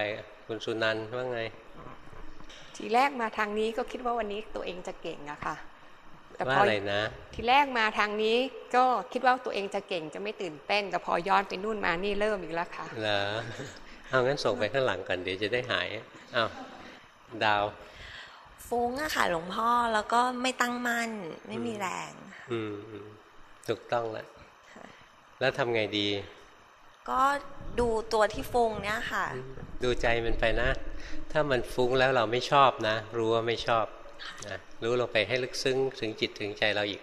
คุณสุนันท์ว่าไง ทีแรกมาทางนี้ก็คิดว่าวันนี้ตัวเองจะเก่งอะค่ะแต่พออะไรนะ ทีแรกมาทางนี้ก็คิดว่าตัวเองจะเก่งจะไม่ตื่นเต้น แต่พอย้อนไปนู่นมานี่เริ่มอีกแล้วค่ะเหรอเอางั้นส่งไปข้างหลังก่อนเดี๋ยวจะได้หายอ้าวดาว ฟุ้งอะค่ะ หลวงพ่อแล้วก็ไม่ตั้งมั่น ไม่มีแรง อืมถูกต้องแล้วแล้วทำไงดี ก็ดูตัวที่ฟุ้งเนี่ยค่ะ ดูใจมันไปนะ ถ้ามันฟุ้งแล้วเราไม่ชอบนะ รู้ว่าไม่ชอบนะรู้ลงไปให้ลึกซึ้งถึงจิตถึงใจเราอีก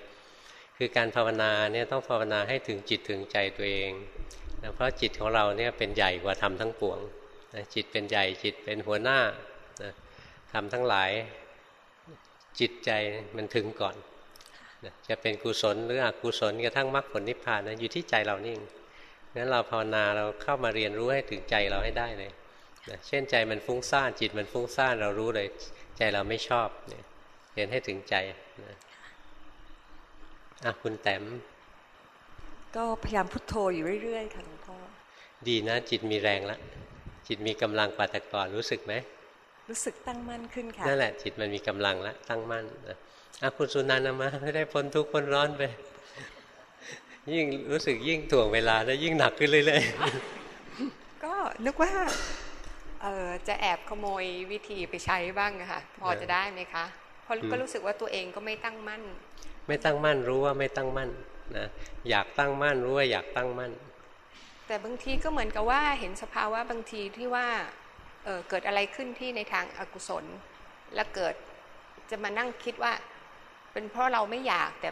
คือการภาวนาเนี่ยต้องภาวนาให้ถึงจิตถึงใจตัวเองนะเพราะจิตของเราเนี่ยเป็นใหญ่กว่าธรรมทั้งปวงนะจิตเป็นใหญ่จิตเป็นหัวหน้านะทำทั้งหลายจิตใจมันถึงก่อนนะจะเป็นกุศลหรืออกุศลกระทั่งมรรคผลนิพพานนะอยู่ที่ใจเรานี่งั้ นเราภาวนาเราเข้ามาเรียนรู้ให้ถึงใจเราให้ได้เลยนะเช่นใจมันฟุ้งซ่านจิตมันฟุ้งซ่านเรารู้เลย ใจเราไม่ชอบเนี่ยเรียนให้ถึงใจนะอะคุณแต้มก็พยายามพุทโธอยู่เรื่อยๆค่ะหลวงพ่อดีนะ จิตมีแรงแล้วจิตมีกำลังกว่าแต่ก่อนรู้สึกไหมรู้สึกตั้งมั่นขึ้นค่ะนั่นแหละจิตมันมีกำลังแล้วตั้งมั่นนะอะคุณสุนันท์มาไม่ได้พ้นทุกข์พ้นร้อนไป ยิ่งรู้สึกยิ่งถ่วงเวลาแล้วยิ่งหนักขึ้นเรื่อยๆ ก็นึกว่าเออจะแอบขโมยวิธีไปใช้บ้างอะค่ะ พอจะได้ไหมคะเพราะก็รู้สึกว่าตัวเองก็ไม่ตั้งมั่น ไม่ตั้งมั่นรู้ว่าไม่ตั้งมั่นนะอยากตั้งมั่นรู้ว่าอยากตั้งมั่น แต่บางทีก็เหมือนกับว่าเห็นสภาวะบางทีที่ว่าเเกิดอะไรขึ้นที่ในทางอากุศล แล้วเกิดจะมานั่งคิดว่า เป็นเพราะเราไม่อยากแต่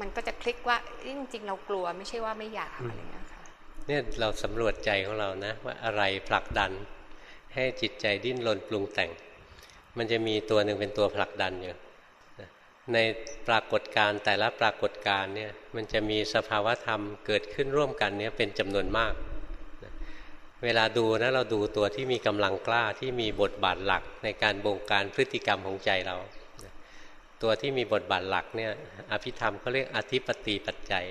มันก็จะคลิกว่าจริงๆ เรากลัวไม่ใช่ว่าไม่อยากอะไรเงี้ยค่ะเนี่ยเราสำรวจใจของเรานะ ว่าอะไรผลักดัน ให้จิตใจดิ้นรนปรุงแต่ง มันจะมีตัวหนึ่งเป็นตัวผลักดันอยู่ในปรากฏการแต่ละปรากฏการเนี่ยมันจะมีสภาวธรรมเกิดขึ้นร่วมกันเนี่ยเป็นจำนวนมาก เวลาดูนะเราดูตัวที่มีกำลังกล้าที่มีบทบาทหลักในการบงการพฤติกรรมของใจเรา ตัวที่มีบทบาทหลักเนี่ยอภิธรรมเขาเรียกอธิปติปัจจัย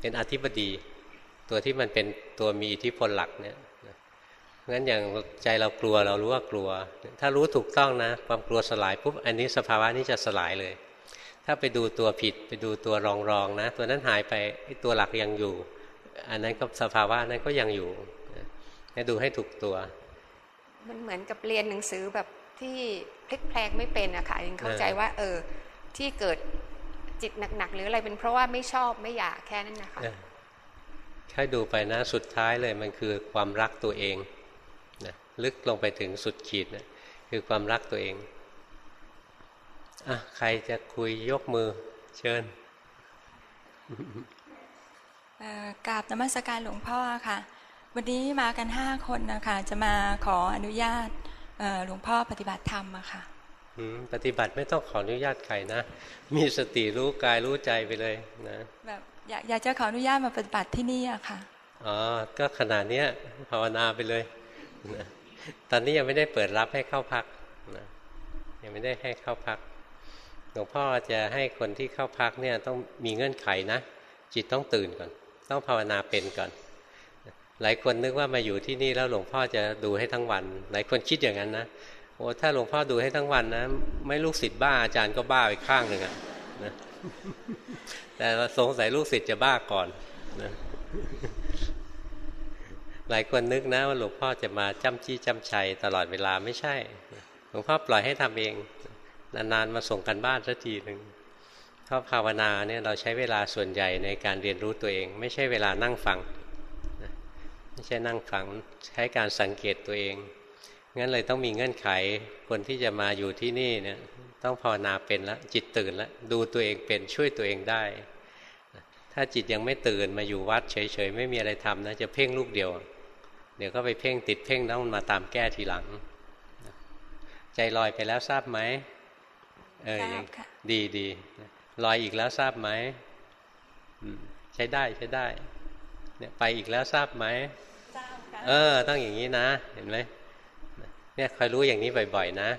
เป็นอธิบดี ตัวที่มันเป็นตัวมีอิทธิพลหลักเนี่ยงั้นอย่างใจเรากลัวเรารู้ว่ากลัว ถ้ารู้ถูกต้องนะ ความกลัวสลายปุ๊บอันนี้สภาวะนี้จะสลายเลย ถ้าไปดูตัวผิดไปดูตัวรองรองนะ ตัวนั้นหายไปตัวหลักยังอยู่ อันนั้นก็สภาวะนั้นก็ยังอยู่ให้ดูให้ถูกตัว มันเหมือนกับเรียนหนังสือแบบ ที่พลิกแพลงไม่เป็นอะค่ะยังเข้าใจว่า เออ ที่เกิดจิตหนักๆหรืออะไรเป็นเพราะว่าไม่ชอบไม่อยากแค่นั้นนะคะแค่ดูไปนะสุดท้ายเลยมันคือความรักตัวเองลึกลงไปถึงสุดขีดนะคือความรักตัวเองอะใครจะคุยยกมือ เชิญกราบนมัสการหลวงพ่อค่ะ วันนี้มากันห้าคนนะคะ จะมาขออนุญาต หลวงพ่อปฏิบัติธรรมอะค่ะปฏิบัติไม่ต้องขออนุญาตใครนะ มีสติรู้กายรู้ใจไปเลยนะแบบอยากจะขออนุญาตมาปฏิบัติที่นี่อะค่ะอ๋อก็ขนาดนี้ภาวนาไปเลยนะตอนนี้ยังไม่ได้เปิดรับให้เข้าพักนะยังไม่ได้ให้เข้าพักหลวงพ่อจะให้คนที่เข้าพักเนี่ยต้องมีเงื่อนไขนะ จิตต้องตื่นก่อน ต้องภาวนาเป็นก่อน หลายคนนึกว่ามาอยู่ที่นี่แล้วหลวงพ่อจะดูให้ทั้งวัน หลายคนคิดอย่างนั้นนะโอ้ถ้าหลวงพ่อดูให้ทั้งวันนะไม่ลูกศิษย์บ้าอาจารย์ก็บ้าไปข้างหนึ่งอะนะแต่สงสัยลูกศิษย์จะบ้าก่อนนะหลายคนนึกนะว่าหลวงพ่อจะมาจ้ำจี้จ้ำชัยตลอดเวลาไม่ใช่ หลวงพ่อปล่อยให้ทำเอง นานๆมาส่งกันบ้านสักทีหนึ่งเพราะภาวนาเนี่ยเราใช้เวลาส่วนใหญ่ในการเรียนรู้ตัวเอง ไม่ใช่เวลานั่งฟัง ไม่ใช่นั่งฟังใช้การสังเกตตัวเองงั้นเลยต้องมีเงื่อนไขคนที่จะมาอยู่ที่นี่เนี่ยต้องภาวนาเป็นแล้วจิตตื่นแล้วดูตัวเองเป็นช่วยตัวเองได้ ถ้าจิตยังไม่ตื่นมาอยู่วัดเฉยๆไม่มีอะไรทำนะจะเพ่งลูกเดียว เดี๋ยวก็ไปเพ่งติดเพ่งแล้วมันมาตามแก้ทีหลัง ใจลอยไปแล้วทราบไหมเออยังดีดีลอยอีกแล้วทราบไหมใช้ได้ใช้ได้ เนี่ยไปอีกแล้วทราบไหมเออ ต้องอย่างนี้นะ เห็นไหมเนี่ยคอยรู้อย่างนี้บ่อย ๆ นะ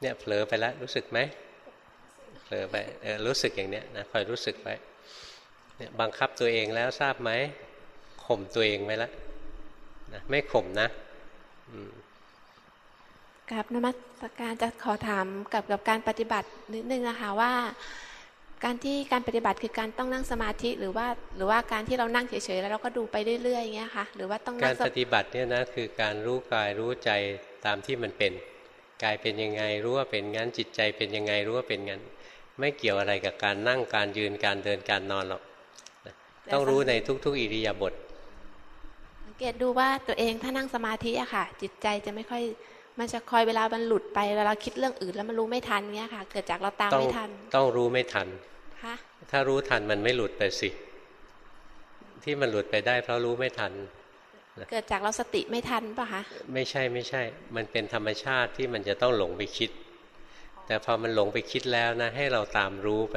เนี่ยเผลอไปแล้วรู้สึกไหมเผลอไปเออรู้สึกอย่างเนี้ยนะคอยรู้สึกไว้เนี่ยบังคับตัวเองแล้วทราบไหมข่มตัวเองไว้แล้วนะไม่ข่มนะกับนมัสการจะขอถามกับกับการปฏิบัตินิดนึงนะคะว่า การที่การปฏิบัติคือการต้องนั่งสมาธิหรือว่าหรือว่าการที่เรานั่งเฉยๆแล้วเราก็ดูไปเรื่อยๆอย่างเงี้ยค่ะหรือว่าต้องการปฏิบัติเนี่ยนะคือการรู้กายรู้ใจตามที่มันเป็นกายเป็นยังไงรู้ว่าเป็นงั้นจิตใจเป็นยังไงรู้ว่าเป็นงั้น ไม่เกี่ยวอะไรกับการนั่งการยืนการเดินการนอนหรอกต้องรู้ในทุก ๆ อิริยาบถสังเกตดูว่าตัวเองถ้านั่งสมาธิอะค่ะ จิตใจจะไม่ค่อยมันจะคอยเวลามันหลุดไปเวลาคิดเรื่องอื่นแล้วมันรู้ไม่ทันเงี้ยค่ะ เกิดจากเราตามไม่ทัน ต้องรู้ไม่ทัน คะถ้ารู้ทันมันไม่หลุดไปสิ ที่มันหลุดไปได้ เพราะรู้ไม่ทัน เกิดจากเราสติไม่ทันป่ะคะไม่ใช่ไม่ใช่ มันเป็นธรรมชาติที่มันจะต้องหลงไปคิด แต่พอมันหลงไปคิดแล้วนะ ให้เราตามรู้ไป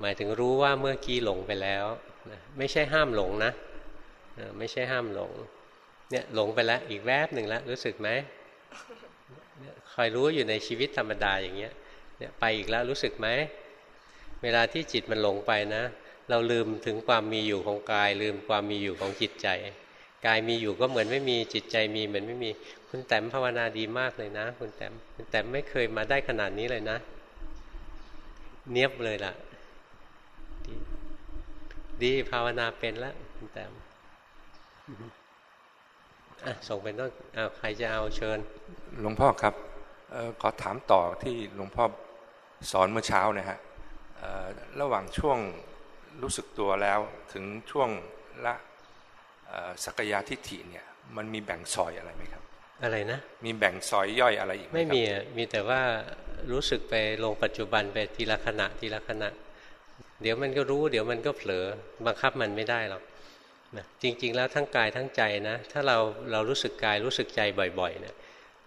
หมายถึงรู้ว่าเมื่อกี้หลงไปแล้วไม่ใช่ห้ามหลงนะไม่ใช่ห้ามหลง เนี่ยหลงไปแล้วอีกแวบหนึ่งแล้วรู้สึกไหมคอยรู้อยู่ในชีวิตธรรมดาอย่างเงี้ยเนี่ยไปอีกแล้วรู้สึกไหม เวลาที่จิตมันหลงไปนะ เราลืมถึงความมีอยู่ของกาย ลืมความมีอยู่ของจิตใจ กายมีอยู่ก็เหมือนไม่มีจิตใจมีเหมือนไม่มี คุณแต้มภาวนาดีมากเลยนะ คุณแต้มคุณแต้มไม่เคยมาได้ขนาดนี้เลยนะ เนียบเลยล่ะ ดีดีภาวนาเป็นแล้วคุณแต้มส่งเป็นต้นเอาใครจะเอาเชิญ หลวงพ่อครับออขอถามต่อที่หลวงพ่อสอนเมื่อเช้านะฮะ ระหว่างช่วงรู้สึกตัวแล้วถึงช่วงละสักยาทิฏฐิเนี่ยมันมีแบ่งซอยอะไรไหมครับ อะไรนะ มีแบ่งซอยย่อยอะไรอีกไหมไม่มีมีแต่ว่ารู้สึกไปลงปัจจุบันไปทีละขณะทีละขณะ เดี๋ยวมันก็รู้ เดี๋ยวมันก็เผลอบังคับมันไม่ได้หรอกนะจริง ๆ แล้วทั้งกายทั้งใจนะ ถ้าเราเรารู้สึกกายรู้สึกใจบ่อยๆเนี่ย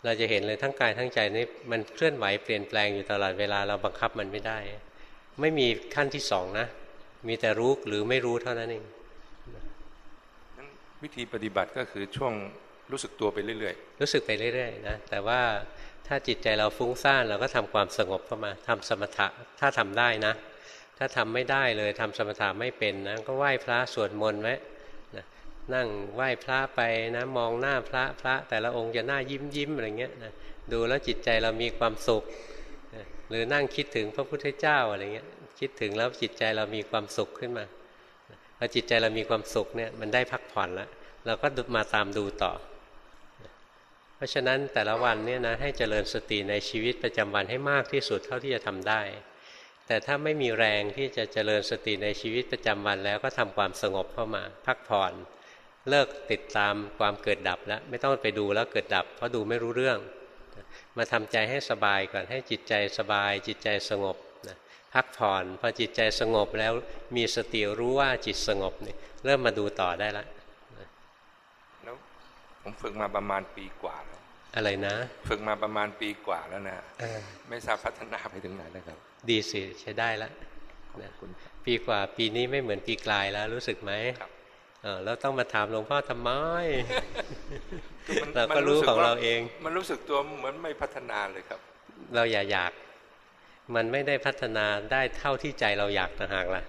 เราจะเห็นเลยทั้งกายทั้งใจนี่มันเคลื่อนไหวเปลี่ยนแปลงอยู่ตลอดเวลาเราบังคับมันไม่ได้ ไม่มีขั้นที่สองนะ มีแต่รู้หรือไม่รู้เท่านั้นเองวิธีปฏิบัติก็คือช่วงรู้สึกตัวไปเรื่อยๆ รู้สึกไปเรื่อยๆนะแต่ว่าถ้าจิตใจเราฟุ้งซ่านเราก็ทำความสงบเข้ามาทำสมถะถ้าทำได้นะ ถ้าทำไม่ได้เลยทำสมถะไม่เป็นนะก็ไหว้พระสวดมนต์ไว้นะนั่งไหว้พระไปนะมองหน้าพระพระแต่ละองค์จะหน้ายิ้มยิ้มอะไรเงี้ยนะดูแล้วจิตใจเรามีความสุขนะ หรือนั่งคิดถึงพระพุทธเจ้าอะไรเงี้ยคิดถึงแล้วจิตใจเรามีความสุขขึ้นมาพอจิตใจเรามีความสุขเนี่ยมันได้พักผ่อนแล้วเราก็มาตามดูต่อ เพราะฉะนั้นแต่ละวันเนี่ยนะให้เจริญสติในชีวิตประจำวันให้มากที่สุดเท่าที่จะทำได้ แต่ถ้าไม่มีแรงที่จะเจริญสติในชีวิตประจำวันแล้วก็ทำความสงบเข้ามา พักผ่อน เลิกติดตามความเกิดดับแล้วไม่ต้องไปดูแล้วเกิดดับ เพราะดูไม่รู้เรื่อง มาทำใจให้สบายก่อนให้จิตใจสบาย จิตใจสงบพักผ่อนพอจิตใจสงบแล้วมีสติรู้ว่าจิตสงบนี่เริ่มมาดูต่อได้ละแล้วผมฝึกมาประมาณปีกว่าแล้วอะไรนะ ฝึกมาประมาณปีกว่าแล้วนะไม่ทราบพัฒนาไปถึงไหนแล้วครับ ดีสิใช้ได้แล้วนะปีกว่าปีนี้ไม่เหมือนปีกลายแล้วรู้สึกไหมครับเออแล้วต้องมาถามหลวงพ่อทำไมเราก็รู้ของเราเอง มันรู้สึกตัวเหมือนไม่พัฒนาเลยครับ เราอย่าอยาก มันไม่ได้พัฒนาได้เท่าที่ใจเราอยากต่างหากล่ะ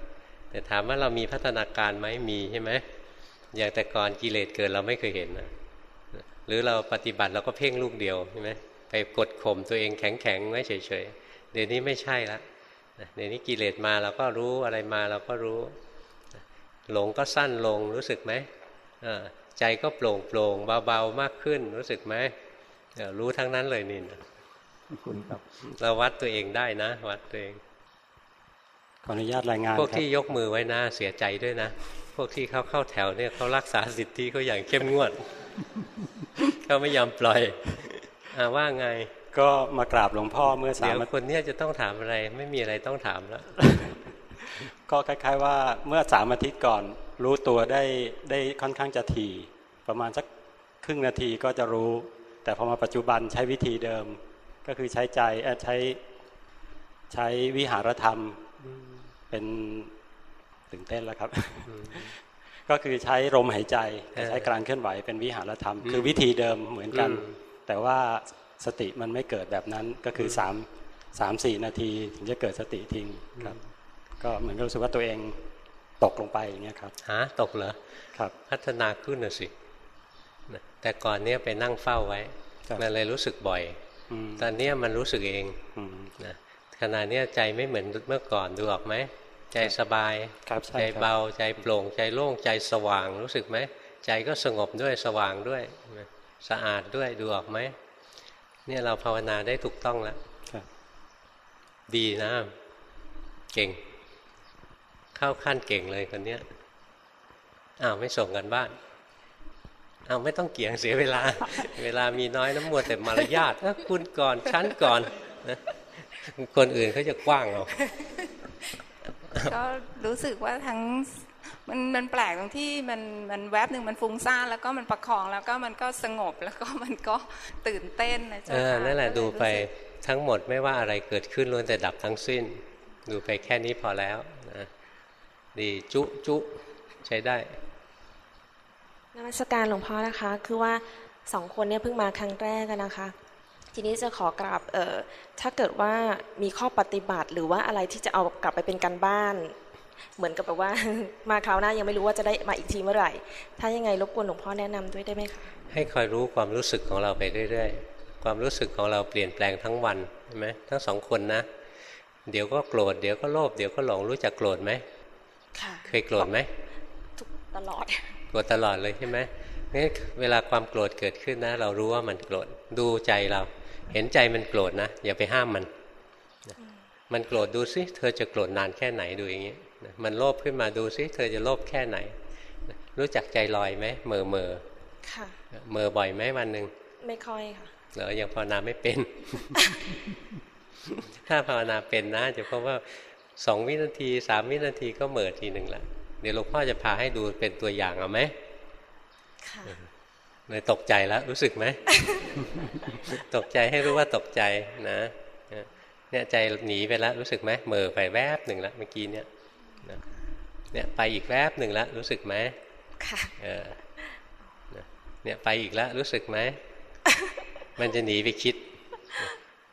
แต่ถามว่าเรามีพัฒนาการไหมมีใช่ไหมอย่างแต่ก่อนกิเลสเกิดเราไม่เคยเห็นนะหรือเราปฏิบัติเราก็เพ่งลูกเดียวใช่ไหมไปกดข่มตัวเองแข็งแข็งไว้เฉยๆเดี๋ยวนี้ไม่ใช่ละเดี๋ยวนี้กิเลสมาเราก็รู้อะไรมาเราก็รู้ หลงก็สั้นลงรู้สึกไหมใจก็โปร่งโปร่งเบาๆมากขึ้นรู้สึกไหมรู้ทั้งนั้นเลยนี่นะคุณครับเราวัดตัวเองได้นะ วัดตัวเองขออนุญาตรายงานพวกที่ยกมือไว้นะเสียใจด้วยนะ พวกที่เขาเข้าแถวเนี่ยเขารักษาสิทธิเขาอย่างเข้มงวดเขาไม่ยอมปล่อยอว่าไง ก็มากราบหลวงพ่อเมื่อสามเดี๋ยวคนเนี้ยจะต้องถามอะไร ไม่มีอะไรต้องถามแล้ว ก็คล้าย ๆ ว่าเมื่อสามอาทิตย์ก่อน รู้ตัวได้ได้ค่อนข้างจะถี่ ประมาณสักครึ่งนาทีก็จะรู้ แต่พอมาปัจจุบันใช้วิธีเดิม ก็คือใช้ใจใช้ใช้วิหารธรรมเป็นตื่นเต้นแล้วครับ ก็คือใช้ลมหายใจใช้การเคลื่อนไหวเป็นวิหารธรรม คือวิธีเดิมเหมือนกัน แต่ว่าสติมันไม่เกิดแบบนั้นก็คือสามสามสี่นาที ถึงจะเกิดสติทิ้งครับ ก็เหมือนรู้สึกว่าตัวเองตกลงไปอย่างเงี้ยครับฮะตกเหรอครับ พัฒนาขึ้นน่ะสิแต่ก่อนเนี้ยไปนั่งเฝ้าไว้มันเลยรู้สึกบ่อยตอนนี้มันรู้สึกเองนะขณะนี้ใจไม่เหมือนเมื่อก่อนดูออกไหมใจสบายใจเบาใจโปร่งใจโล่งใจสว่างรู้สึกไหมใจก็สงบด้วยสว่างด้วยสะอาดด้วยดูออกไหมเนี่ยเราภาวนาได้ถูกต้องแล้วดีนะ เก่ง เข้าขั้นเก่งเลยคนเนี้ยอ้าวไม่ส่งกันบ้านอ้าวไม่ต้องเกี่ยงเสียเวลา เวลามีน้อยน้ำมัวแต่มารยาทคุณก่อนชั้นก่อนนะคนอื่นเขาจะกว้างเอาก็รู้สึกว่าทั้งมันมันแปลกตรงที่มันมันแวบหนึ่งมันฟุ้งซ่านแล้วก็มันประคองแล้วก็มันก็สงบแล้วก็มันก็ตื่นเต้นนะจ๊ะนั่นแหละดูไปทั้งหมดไม่ว่าอะไรเกิดขึ้นล้วนแต่ดับทั้งสิ้น ดูไปแค่นี้พอแล้วนะ ดีจุจุใช้ได้นมัสการหลวงพ่อนะคะ คือว่าสองคนเนี่ยเพิ่งมาครั้งแรกกันนะคะ ทีนี้จะขอกราบเอ่อถ้าเกิดว่ามีข้อปฏิบัติหรือว่าอะไรที่จะเอากลับไปเป็นการบ้าน เหมือนกับแบบว่ามาคราวหน้ายังไม่รู้ว่าจะได้มาอีกทีเมื่อไหร่ ถ้ายังไงรบกวนหลวงพ่อแนะนำด้วยได้ไหมคะให้คอยรู้ความรู้สึกของเราไปเรื่อยๆ ความรู้สึกของเราเปลี่ยนแปลงทั้งวันใช่ไหมทั้งสองคนนะ เดี๋ยวก็โกรธเดี๋ยวก็โลภเดี๋ยวก็หลงรู้จักโกรธไหมค่ะ เคยโกรธไหมตลอด โกรธตลอดเลยใช่ไหมนี่เวลาความโกรธเกิดขึ้นนะ เรารู้ว่ามันโกรธดูใจเรา เห็นใจมันโกรธนะอย่าไปห้ามมัน มันโกรธดูซิเธอจะโกรธนานแค่ไหนดูอย่างนี้มันโลภขึ้นมาดูซิเธอจะโลภแค่ไหน รู้จักใจลอยไหมเมื่อเมื่อค่ะเมื่อบ่อยไหมวันหนึ่งไม่ค่อยค่ะเหรอยังภาวนาไม่เป็น ถ้าภาวนาเป็นนะจะพบว่า สองวินาทีสามวินาทีก็เหม่อทีหนึ่งละเดี๋ยวหลวงพ่อจะพาให้ดูเป็นตัวอย่างเอาไหมค่ะเลยตกใจแล้วรู้สึกไหม ตกใจให้รู้ว่าตกใจนะเนี่ยใจหนีไปแล้วรู้สึกไหมเมื่อไปแวบหนึ่งแล้วเมื่อกี้เนี่ยเนี่ยไปอีกแวบหนึ่งแล้วรู้สึกไหมค่ะเออเนี่ยไปอีกแล้วรู้สึกไหมมันจะหนีไปคิด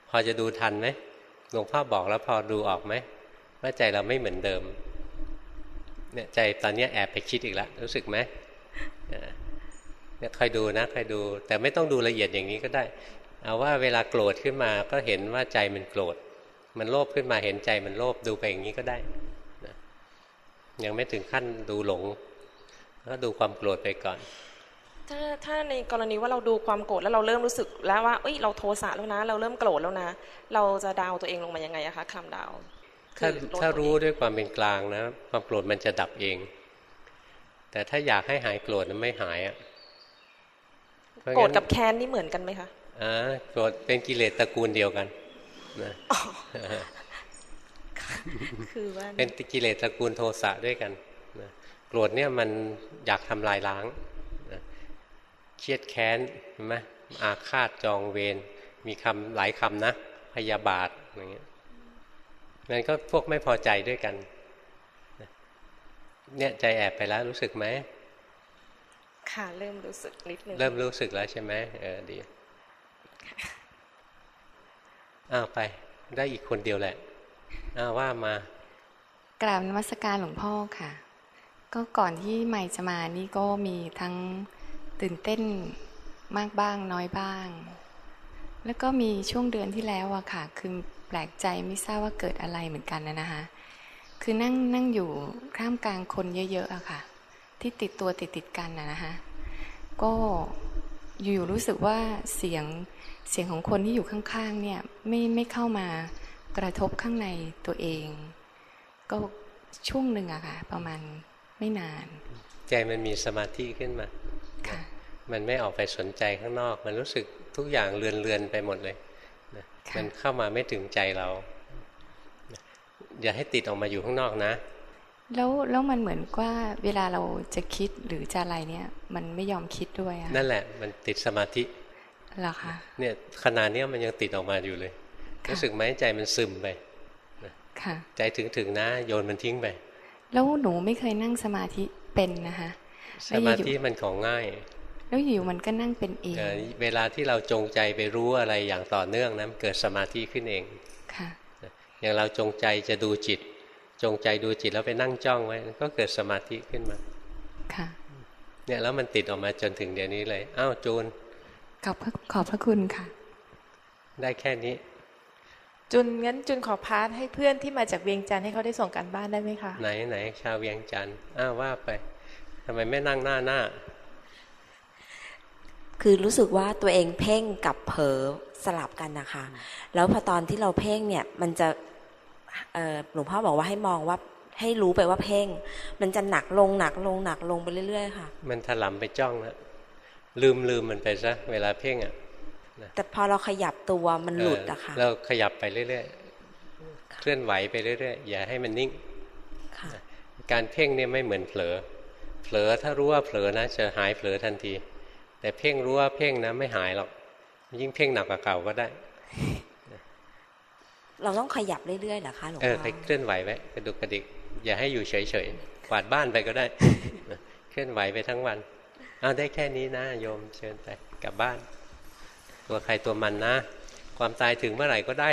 พอจะดูทันไหมหลวงพ่อบอกแล้วพอดูออกไหม ว่าใจเราไม่เหมือนเดิม เนี่ยใจตอนนี้แอบไปคิดอีกแล้วรู้สึกไหมเนี่ยคอยดูนะคอยดู แต่ไม่ต้องดูละเอียดอย่างนี้ก็ได้ เอาว่าเวลาโกรธขึ้นมาก็เห็นว่าใจมันโกรธ มันโลภขึ้นมาเห็นใจมันโลภดูไปอย่างนี้ก็ได้ยังไม่ถึงขั้นดูหลง ก็ดูความโกรธไปก่อนถ้าถ้าในกรณีว่าเราดูความโกรธแล้วเราเริ่มรู้สึกแล้วว่าเอ้ยเราโทสะแล้วนะ เราเริ่มโกรธแล้วนะ เราจะดาวตัวเองลงมายังไงอะคะคำดาว ถ้าถ้ารู้ด้วยความเป็นกลางนะ ความโกรธมันจะดับเอง แต่ถ้าอยากให้หายโกรธมันไม่หายอะโกรธกับแค้นนี่เหมือนกันไหมคะอ่าโกรธเป็นกิเลสตระกูลเดียวกันนะคือว่าเป็นกิเลสตระกูลโทสะด้วยกันนะโกรธเนี่ยมันอยากทำลายล้างนะเครียดแค้นเห็นไหมอาฆาตจองเวรมีคำหลายคำนะพยาบาทอย่างเงี้ย มันก็พวกไม่พอใจด้วยกัน เนี่ยใจแอบไปแล้วรู้สึกไหมค่ะเริ่มรู้สึกนิดนึงเริ่มรู้สึกแล้วใช่ไหมเออดีอ้าวไป ได้อีกคนเดียวแหละอ้าว่ามากราบนมัสการหลวงพ่อค่ะ ก็ก่อนที่ใหม่จะมานี่ก็มีทั้งตื่นเต้นมากบ้างน้อยบ้าง แล้วก็มีช่วงเดือนที่แล้วอะค่ะ คือแปลกใจไม่ทราบว่าเกิดอะไรเหมือนกันนะนะคะ คือนั่งนั่งอยู่ข้ามกลางคนเยอะๆอะค่ะ ที่ติดตัวติดติดกันนะนะคะก็อยู่ๆรู้สึกว่าเสียงเสียงของคนที่อยู่ข้างๆเนี่ยไม่ไม่เข้ามากระทบข้างในตัวเอง ก็ช่วงหนึ่งอะค่ะ ประมาณไม่นาน ใจมันมีสมาธิขึ้นมา มันไม่ออกไปสนใจข้างนอก มันรู้สึกทุกอย่างเลือนเลือนๆไปหมดเลยนะมันเข้ามาไม่ถึงใจเรานะอย่าให้ติดออกมาอยู่ข้างนอกนะ แล้วแล้วมันเหมือนว่าเวลาเราจะคิดหรือจะอะไรเนี่ย มันไม่ยอมคิดด้วยอะนั่นแหละ มันติดสมาธิเหรอคะเนี่ยขนาดเนี้ยมันยังติดออกมาอยู่เลย รู้สึกไหมใจมันซึมไปนะค่ะ ใจถึงถึงๆนะโยนมันทิ้งไป แล้วหนูไม่เคยนั่งสมาธิเป็นนะคะสแล้วมาอยู่ธิมันของง่าย แล้วอยู่มันก็นั่งเป็นเองเอ่อเวลาที่เราจงใจไปรู้อะไรอย่างต่อเนื่องนะมันเกิดสมาธิขึ้นเองค่ะอย่างเราจงใจจะดูจิต จงใจดูจิตแล้วไปนั่งจ้องไว้ ก็เกิดสมาธิขึ้นมาค่ะเนี่ยแล้วมันติดออกมาจนถึงเดี๋ยวนี้เลยอ้าวจูนขอบพระขอบพระคุณค่ะ ได้แค่นี้จุนงั้นจุนขอ pass ให้เพื่อนที่มาจากเวียงจันทร์ให้เขาได้ส่งการบ้านได้ไหมคะไหนไหนชาวเวียงจันทน์อ้าวว่าไปทำไมไม่นั่งหน้าหน้า คือรู้สึกว่าตัวเองเพ่งกับเผลอสลับกันนะคะ แล้วพอตอนที่เราเพ่งเนี่ยมันจะเอ่อหลวงพ่อบอกว่าให้มองว่าให้รู้ไปว่าเพ่ง มันจะหนักลงหนักลงหนักลงไปเรื่อยๆค่ะ มันถลำไปจ้องแล้วลืมลืมมันไปซะเวลาเพ่งอะแต่พอเราขยับตัวมันหลุดอะค่ะเเราขยับไปเรื่อยๆเคลื่อนไหวไปเรื่อยๆอย่าให้มันนิ่งการเพ่งเนี่ยไม่เหมือนเผลอ เผลอถ้ารู้ว่าเผลอนะจะหายเผลอทันที แต่เพ่งรู้ว่าเพ่งนะไม่หายหรอก ยิ่งเพ่งหนักกว่าเก่าก็ได้ เราต้องขยับเรื่อยๆเหรอคะหลวงเออพ่อไปเคลื่อนไหวไว้กระดุกกระดิกอย่าให้อยู่เฉยๆกวาดบ้านไปก็ได้ เคลื่อนไหวไปทั้งวันเอาได้แค่นี้นะโยมเชิญไปกลับบ้าน ตัวใครตัวมันนะ ความตายถึงเมื่อไหร่ก็ได้